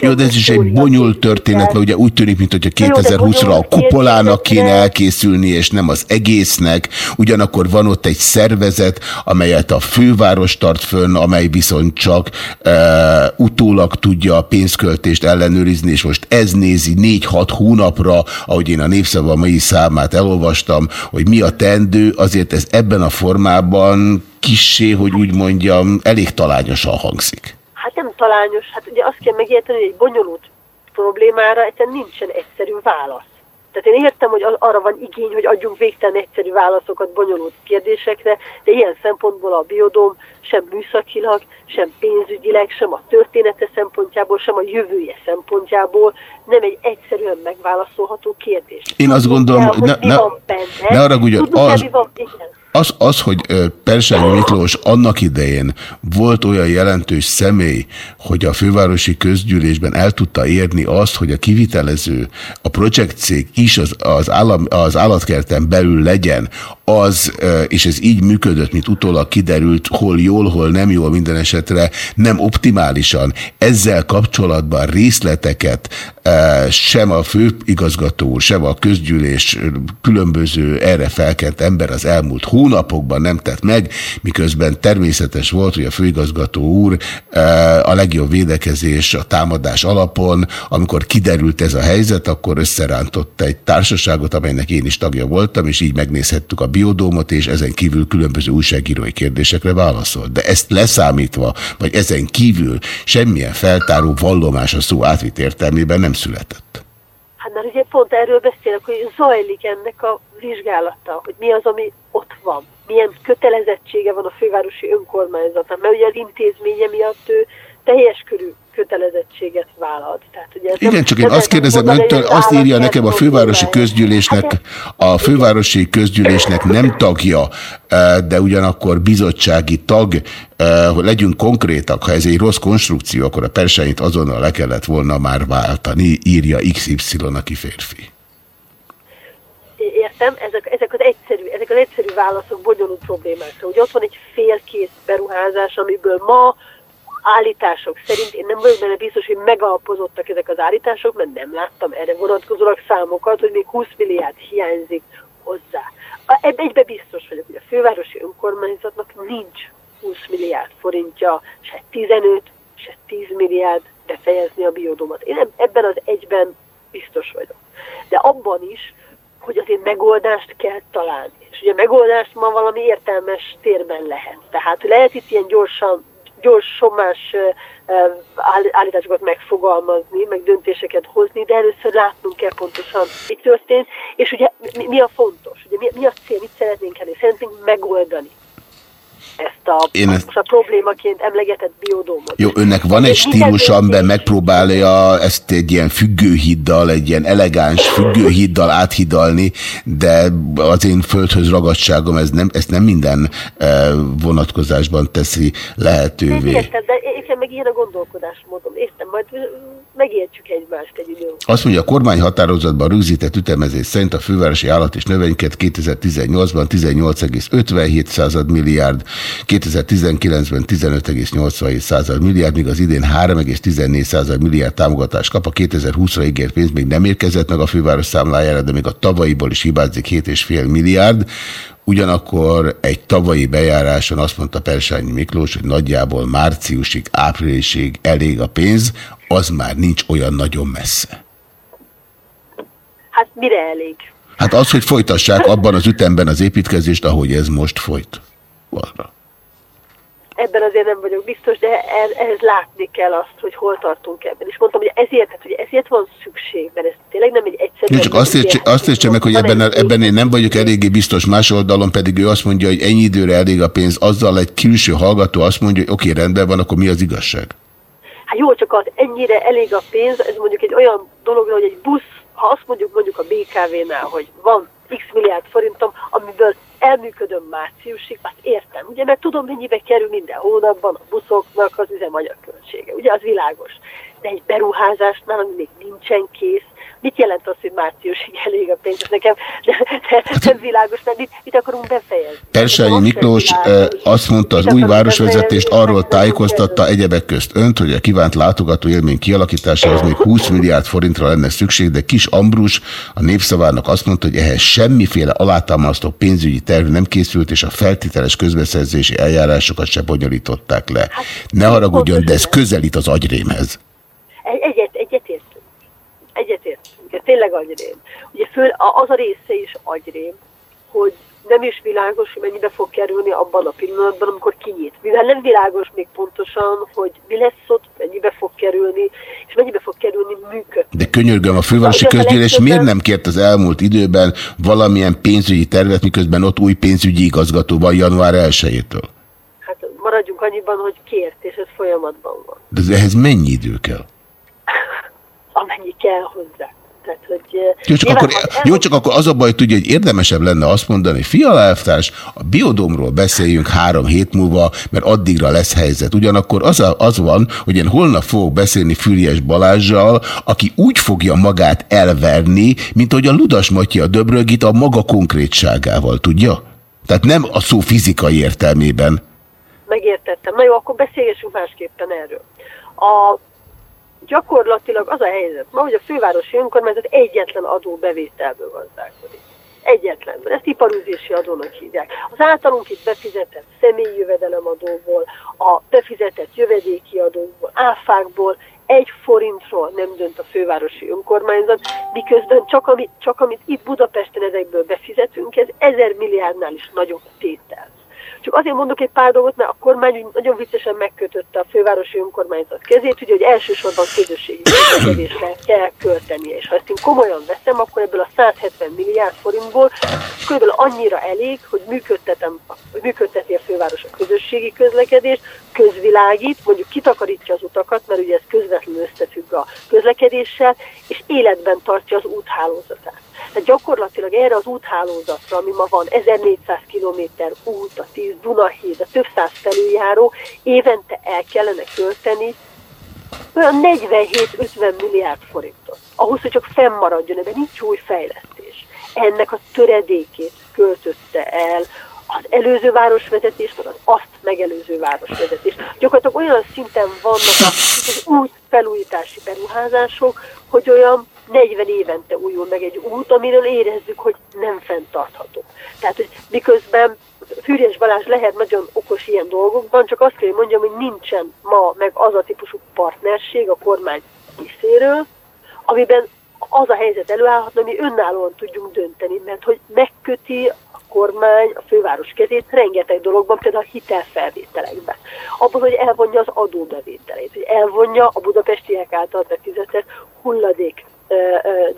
jó, de ez is egy bonyolult történet, mert ugye úgy tűnik, mint hogy a 2020-ra a kupolának kéne elkészülni, és nem az egésznek. Ugyanakkor van ott egy szervezet, amelyet a főváros tart fönn, amely viszont csak e, utólag tudja a pénzköltést ellenőrizni, és most ez nézi 4-6 hónapra, ahogy én a népszava mai számát elolvastam, hogy mi a tendő, azért ez ebben a formában kissé, hogy úgy mondjam, elég talányosan hangzik hát nem talányos, hát ugye azt kell megérteni, hogy egy bonyolult problémára egyszerűen nincsen egyszerű válasz. Tehát én értem, hogy arra van igény, hogy adjunk végtelen egyszerű válaszokat bonyolult kérdésekre, de ilyen szempontból a biodóm sem műszakilag, sem pénzügyileg, sem a története szempontjából, sem a jövője szempontjából nem egy egyszerűen megválaszolható kérdés. Én azt gondolom, hogy ne, ne, ne arra ugyan, az, az, az, hogy Persányi Miklós annak idején volt olyan jelentős személy, hogy a fővárosi közgyűlésben el tudta érni azt, hogy a kivitelező, a projektcég is az, az, állam, az állatkerten belül legyen, az, és ez így működött, mint utólag kiderült, hol jól, hol nem jól minden esetre, nem optimálisan. Ezzel kapcsolatban részleteket sem a főigazgató sem a közgyűlés különböző erre felkent ember az elmúlt hónapokban nem tett meg, miközben természetes volt, hogy a főigazgató úr eh, a legjobb védekezés a támadás alapon, amikor kiderült ez a helyzet, akkor összerántott egy társaságot, amelynek én is tagja voltam, és így megnézhettük a biodómot, és ezen kívül különböző újságírói kérdésekre válaszolt. De ezt leszámítva, vagy ezen kívül semmilyen feltáró vallomás a szó átvitt értelmében nem született. Hát már ugye pont erről beszélek, hogy zajlik ennek a vizsgálata, hogy mi az, ami ott van. Milyen kötelezettsége van a fővárosi önkormányzatnak, mert ugye az intézménye miatt ő teljes körű kötelezettséget vállalt. Tehát, ugye ez Igen, nem- csak én azt kérdezem öntől, azt írja nekem a fővárosi közgyűlésnek, a fővárosi közgyűlésnek nem tagja, eh, de ugyanakkor bizottsági tag, eh, hogy legyünk konkrétak, ha ez egy rossz konstrukció, akkor a perseit azonnal le kellett volna már váltani, írja XY, aki férfi. Értem, ezek, ezek, az egyszerű, ezek az egyszerű válaszok bonyolult problémákra. Ugye ott van egy félkész beruházás, amiből ma állítások szerint, én nem vagyok benne biztos, hogy megalapozottak ezek az állítások, mert nem láttam erre vonatkozólag számokat, hogy még 20 milliárd hiányzik hozzá. Egybe biztos vagyok, hogy a fővárosi önkormányzatnak nincs 20 milliárd forintja, se 15, se 10 milliárd befejezni a biodomat. Én eb- ebben az egyben biztos vagyok. De abban is, hogy azért megoldást kell találni. És ugye megoldást ma valami értelmes térben lehet. Tehát lehet itt ilyen gyorsan, gyors, somás állításokat megfogalmazni, meg döntéseket hozni, de először látnunk kell pontosan, mi történt, és ugye mi, mi a fontos, ugye mi, mi a cél, mit szeretnénk elérni, szeretnénk megoldani ezt a, Én ezt- a problémaként emlegetett biodómot. Jó, önnek van egy stílusa, amiben megpróbálja ezt egy ilyen függőhiddal, egy ilyen elegáns függőhiddal áthidalni, de az én földhöz ragadtságom ez nem, ezt nem minden eh, vonatkozásban teszi Én lehetővé. értem, de én meg ilyen a gondolkodásmódom. Értem, majd ö, megértsük egymást egy idő. Azt mondja, a kormány határozatban rögzített ütemezés szerint a fővárosi állat és növényket 2018-ban 18,57 milliárd, 2019-ben 15,87 milliárd, míg az idén 3,14 milliárd támogatást kap. A 2020-ra ígért pénz még nem érkezett meg a főváros számlájára, de még a tavalyiból is hibázik 7,5 milliárd. Ugyanakkor egy tavalyi bejáráson azt mondta Persányi Miklós, hogy nagyjából márciusig, áprilisig elég a pénz, az már nincs olyan nagyon messze. Hát mire elég? Hát az, hogy folytassák abban az ütemben az építkezést, ahogy ez most folyt. Arra. Ebben azért nem vagyok biztos, de ez, ehhez látni kell azt, hogy hol tartunk ebben. És mondtam, hogy ezért, hát, hogy ezért van szükség, mert ez tényleg nem egy egyszerű... Jó, csak azt értse, azt értse meg, hogy ebben, ebben én nem vagyok eléggé biztos, más oldalon pedig ő azt mondja, hogy ennyi időre elég a pénz, azzal egy külső hallgató azt mondja, hogy oké, rendben van, akkor mi az igazság? Hát jó, csak az ennyire elég a pénz, ez mondjuk egy olyan dologra, hogy egy busz, ha azt mondjuk mondjuk a BKV-nál, hogy van x milliárd forintom, amiből elműködöm márciusig, azt értem, ugye, mert tudom, mennyibe kerül minden hónapban a buszoknak az üzemanyagköltsége, ugye, az világos. De egy beruházásnál, ami még nincsen kész, mit jelent az, hogy márciusig elég a pénz? Nekem nem világos, mert mit, mit akarunk befejezni? Persányi Miklós eh, azt mondta, az új városvezetést arról tájékoztatta egyebek közt önt, hogy a kívánt látogató élmény kialakításához még 20 milliárd forintra lenne szükség, de Kis Ambrus a népszavának azt mondta, hogy ehhez semmiféle alátámasztó pénzügyi terv nem készült, és a feltételes közbeszerzési eljárásokat se bonyolították le. Ne haragudjon, de ez közelít az agyrémhez. Egy, egyet, egyetértünk. Egyetértünk. Ez tényleg agyrém. Ugye föl, az a része is agyrém, hogy nem is világos, hogy mennyibe fog kerülni abban a pillanatban, amikor kinyit. Mivel nem világos még pontosan, hogy mi lesz ott, mennyibe fog kerülni, és mennyibe fog kerülni működni. De könyörgöm, a fővárosi Ugye közgyűlés miért nem kért az elmúlt időben valamilyen pénzügyi tervet, miközben ott új pénzügyi igazgató van január 1-től? Hát maradjunk annyiban, hogy kért, és ez folyamatban van. De ehhez mennyi idő kell? Amennyi kell hozzá. Tehát, hogy, Jó csak, akkor, ha jó, csak akkor az a baj, tudja, hogy érdemesebb lenne azt mondani, Fiala elvtárs, a biodomról beszéljünk három hét múlva, mert addigra lesz helyzet. Ugyanakkor az, a, az van, hogy én holnap fogok beszélni Füriás Balázsjal, aki úgy fogja magát elverni, mint hogy a Ludas Matya Döbrögit a maga konkrétságával, tudja? Tehát nem a szó fizikai értelmében. Megértettem. Na jó, akkor beszélgessünk másképpen erről. A Gyakorlatilag az a helyzet ma, hogy a fővárosi önkormányzat egyetlen adóbevételből gazdálkodik. Egyetlen. Ezt iparűzési adónak hívják. Az általunk itt befizetett személyi jövedelemadóból, a befizetett jövedéki adóból, áfákból egy forintról nem dönt a fővárosi önkormányzat, miközben csak amit, csak amit itt Budapesten ezekből befizetünk, ez ezer milliárdnál is nagyobb tétel. Csak azért mondok egy pár dolgot, mert a kormány nagyon viccesen megkötötte a fővárosi önkormányzat kezét, ugye, hogy elsősorban közösségi közlekedésre kell költenie. És ha ezt én komolyan veszem, akkor ebből a 170 milliárd forintból kb. annyira elég, hogy működtetem, hogy működteti a főváros a közösségi közlekedést, közvilágít, mondjuk kitakarítja az utakat, mert ugye ez közvetlenül összefügg a közlekedéssel, és életben tartja az úthálózatát. Tehát gyakorlatilag erre az úthálózatra, ami ma van, 1400 km út, a 10 Dunahíd, a több száz felüljáró, évente el kellene költeni olyan 47-50 milliárd forintot. Ahhoz, hogy csak fennmaradjon, ebben nincs új fejlesztés. Ennek a töredékét költötte el az előző városvezetés, vagy az azt megelőző városvezetés. Gyakorlatilag olyan szinten vannak az új felújítási beruházások, hogy olyan 40 évente újul meg egy út, amiről érezzük, hogy nem fenntartható. Tehát, hogy miközben Fűrjes Balázs lehet nagyon okos ilyen dolgokban, csak azt kell, hogy mondjam, hogy nincsen ma meg az a típusú partnerség a kormány részéről, amiben az a helyzet előállhatna, ami önállóan tudjunk dönteni, mert hogy megköti a kormány a főváros kezét rengeteg dologban, például a hitelfelvételekben. Abban, hogy elvonja az adóbevételét, hogy elvonja a budapestiek által befizetett hulladék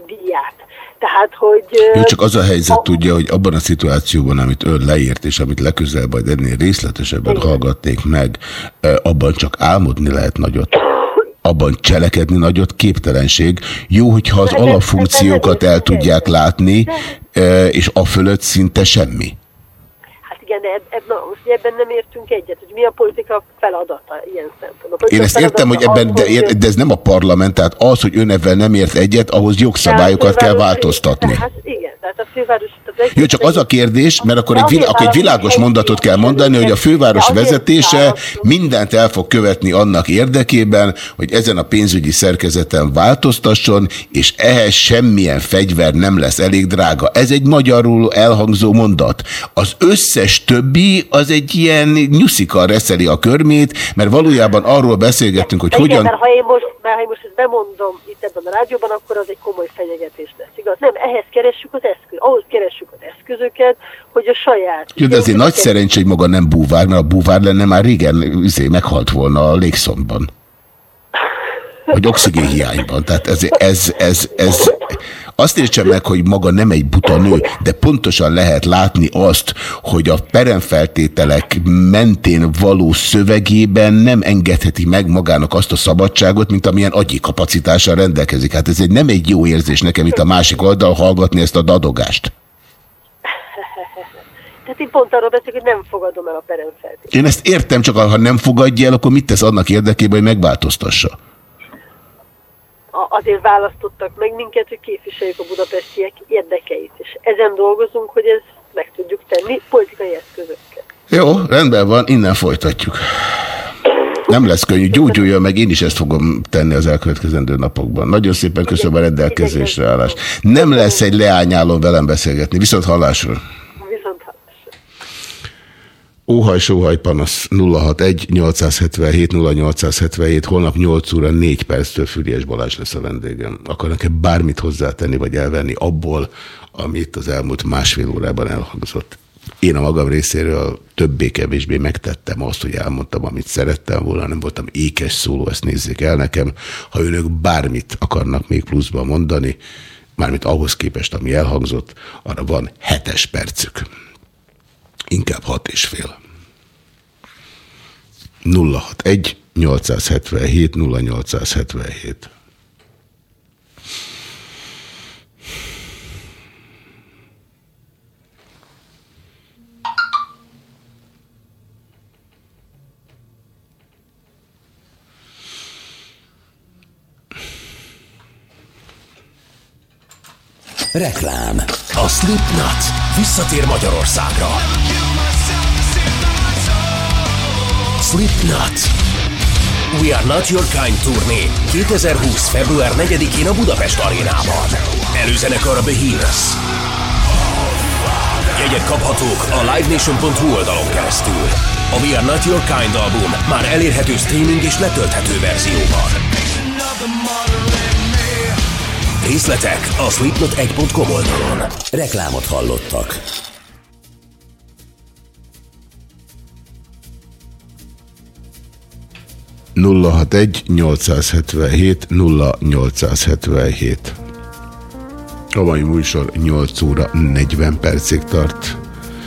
díját. Tehát, hogy... Jó, csak az a helyzet a... tudja, hogy abban a szituációban, amit ön leírt, és amit legközelebb majd ennél részletesebben Igen. hallgatnék meg, abban csak álmodni lehet nagyot abban cselekedni nagyot képtelenség. Jó, hogyha az alapfunkciókat el tudják látni, és a fölött szinte semmi igen, eb, eb, na, most ebben nem értünk egyet, hogy mi a politika feladata ilyen szempontból. Én ezt értem, hogy ebben, de, ér, de ez nem a parlament, tehát az, hogy ön ebben nem ért egyet, ahhoz jogszabályokat kell változtatni. Hát igen, tehát a főváros... Jó, csak az a kérdés, mert akkor egy, vilá, akkor egy világos mondatot kell mondani, hogy a főváros vezetése mindent el fog követni annak érdekében, hogy ezen a pénzügyi szerkezeten változtasson, és ehhez semmilyen fegyver nem lesz elég drága. Ez egy magyarul elhangzó mondat. Az összes összes többi az egy ilyen nyuszika reszeli a körmét, mert valójában arról beszélgettünk, hogy hogyan... mert ha én most, mert ha én most ezt bemondom itt ebben a rádióban, akkor az egy komoly fenyegetés lesz, igaz? Nem, ehhez keressük az eszköz, ahhoz keressük az eszközöket, hogy a saját... Jó, de azért nagy szerencsé, hogy maga nem búvár, mert a búvár lenne már régen izé, meghalt volna a légszomban. Hogy oxigén hiányban. Tehát ez, ez, ez, ez, azt értse meg, hogy maga nem egy buta nő, de pontosan lehet látni azt, hogy a peremfeltételek mentén való szövegében nem engedheti meg magának azt a szabadságot, mint amilyen agyi kapacitással rendelkezik. Hát ez egy nem egy jó érzés nekem itt a másik oldal hallgatni ezt a dadogást. Tehát én pont arról beszélek, hogy nem fogadom el a peremfeltételeket. Én ezt értem, csak ha nem fogadja el, akkor mit tesz annak érdekében, hogy megváltoztassa? Azért választottak meg minket, hogy képviseljük a budapestiek érdekeit. És ezen dolgozunk, hogy ez meg tudjuk tenni politikai eszközökkel. Jó, rendben van, innen folytatjuk. Nem lesz könnyű, gyógyuljon meg, én is ezt fogom tenni az elkövetkezendő napokban. Nagyon szépen köszönöm a rendelkezésre állást. Nem lesz egy leányálom velem beszélgetni, viszont hallásról. Óhaj, sóhaj, panasz 061 877 0877, holnap 8 óra 4 perctől Füriás Balázs lesz a vendégem. Akarnak-e bármit hozzátenni, vagy elvenni abból, amit az elmúlt másfél órában elhangzott? Én a magam részéről többé-kevésbé megtettem azt, hogy elmondtam, amit szerettem volna, nem voltam ékes szóló, ezt nézzék el nekem. Ha önök bármit akarnak még pluszban mondani, mármint ahhoz képest, ami elhangzott, arra van hetes percük. Inkább hat és fél. 061 877 0877 Reklám. A Slipknot visszatér Magyarországra. Slipknot We Are Not Your Kind turné 2020. február 4-én a Budapest arénában. Előzenekar a Behemoth. Jegyek kaphatók a livenation.hu oldalon keresztül. A We Are Not Your Kind album már elérhető streaming és letölthető verzióban. Részletek a slipknot1.com oldalon. Reklámot hallottak. nulla hat egy 877 0877 A mai műsor 8 óra 40 percig tart.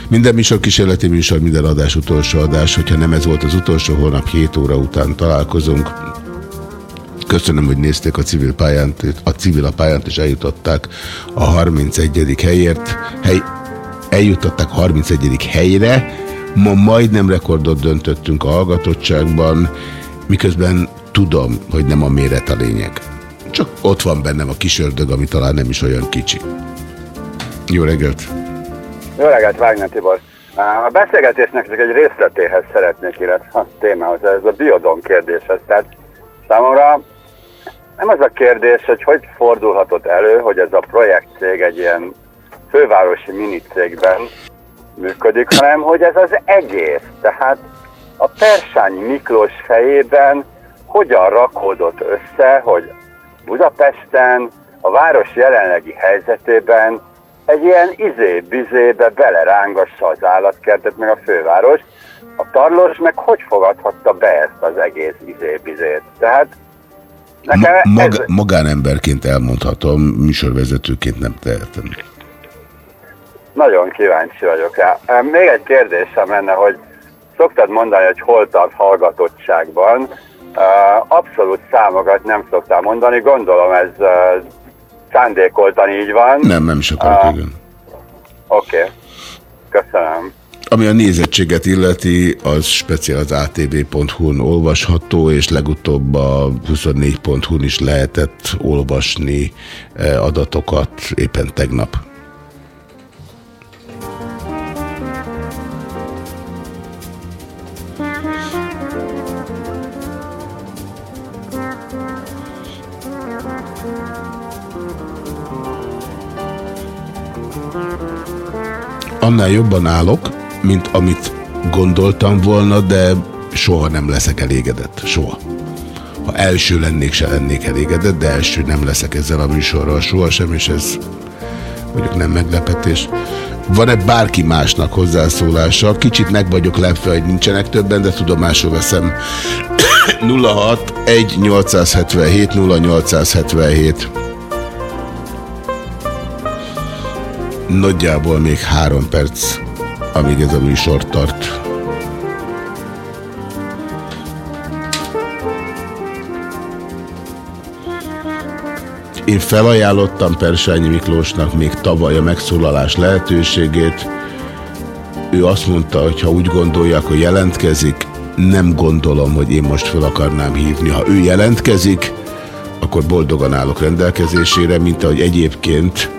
Minden műsor kísérleti műsor, minden adás utolsó adás. Hogyha nem ez volt az utolsó, holnap 7 óra után találkozunk. Köszönöm, hogy nézték a civil pályánt, a civil a pályánt, és eljutották a 31. helyért. Hely, eljutották a 31. helyre. Ma majdnem rekordot döntöttünk a hallgatottságban, miközben tudom, hogy nem a méret a lényeg. Csak ott van bennem a kis ördög, ami talán nem is olyan kicsi. Jó reggelt! Jó reggelt, Wagner Tibor! A beszélgetésnek csak egy részletéhez szeretnék, illetve a témához, ez a biodon kérdéshez. Tehát számomra nem az a kérdés, hogy hogy fordulhatott elő, hogy ez a projektcég egy ilyen fővárosi minicégben működik, hanem hogy ez az egész. Tehát a Persányi Miklós fejében hogyan rakódott össze, hogy Budapesten, a város jelenlegi helyzetében egy ilyen izé-bizébe belerángassa az állatkertet, meg a főváros. A tarlós meg hogy fogadhatta be ezt az egész izé-bizét? Tehát nekem Ma, mag, ez... Magánemberként elmondhatom, műsorvezetőként nem tehetem. Nagyon kíváncsi vagyok rá. Még egy kérdésem lenne, hogy szoktad mondani, hogy hol tart hallgatottságban. Abszolút számokat nem szoktál mondani, gondolom ez szándékoltan így van. Nem, nem is akarok, uh, igen. Oké, okay. köszönöm. Ami a nézettséget illeti, az speciál az atv.hu-n olvasható, és legutóbb a 24.hu-n is lehetett olvasni adatokat éppen tegnap. annál jobban állok, mint amit gondoltam volna, de soha nem leszek elégedett. Soha. Ha első lennék, se lennék elégedett, de első nem leszek ezzel a műsorral sohasem, és ez mondjuk nem meglepetés. Van-e bárki másnak hozzászólása? Kicsit meg vagyok lepve, hogy nincsenek többen, de tudomásul veszem. 06 1 877 0877 Nagyjából még három perc, amíg ez a műsor tart. Én felajánlottam Persányi Miklósnak még tavaly a megszólalás lehetőségét. Ő azt mondta, hogy ha úgy gondolják, hogy jelentkezik, nem gondolom, hogy én most fel akarnám hívni. Ha ő jelentkezik, akkor boldogan állok rendelkezésére, mint ahogy egyébként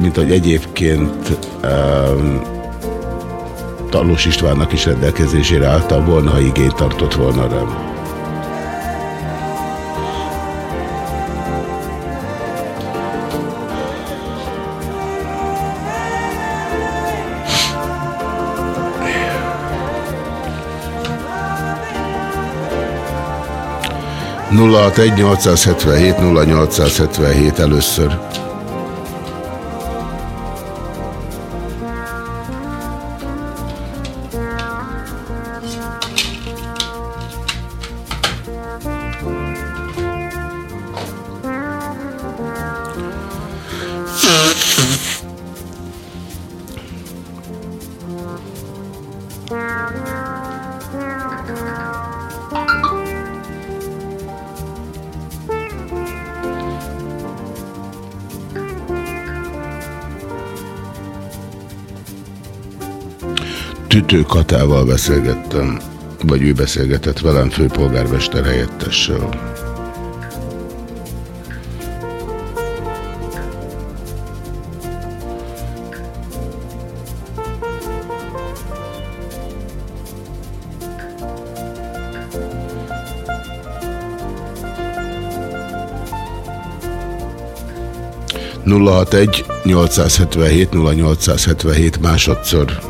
mint hogy egyébként Talós Istvánnak is rendelkezésére álltam volna, ha igényt tartott volna rám. nulla 877 0877 először. Zoltával beszélgettem, vagy ő beszélgetett velem főpolgármester helyettessel. nulla 061 877 0877 másodszor.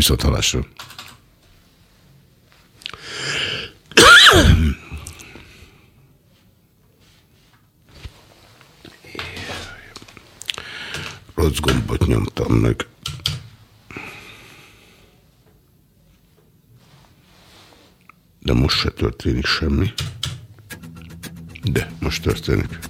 Viszont halásra. Rossz gombot nyomtam meg. De most se történik semmi. De most történik.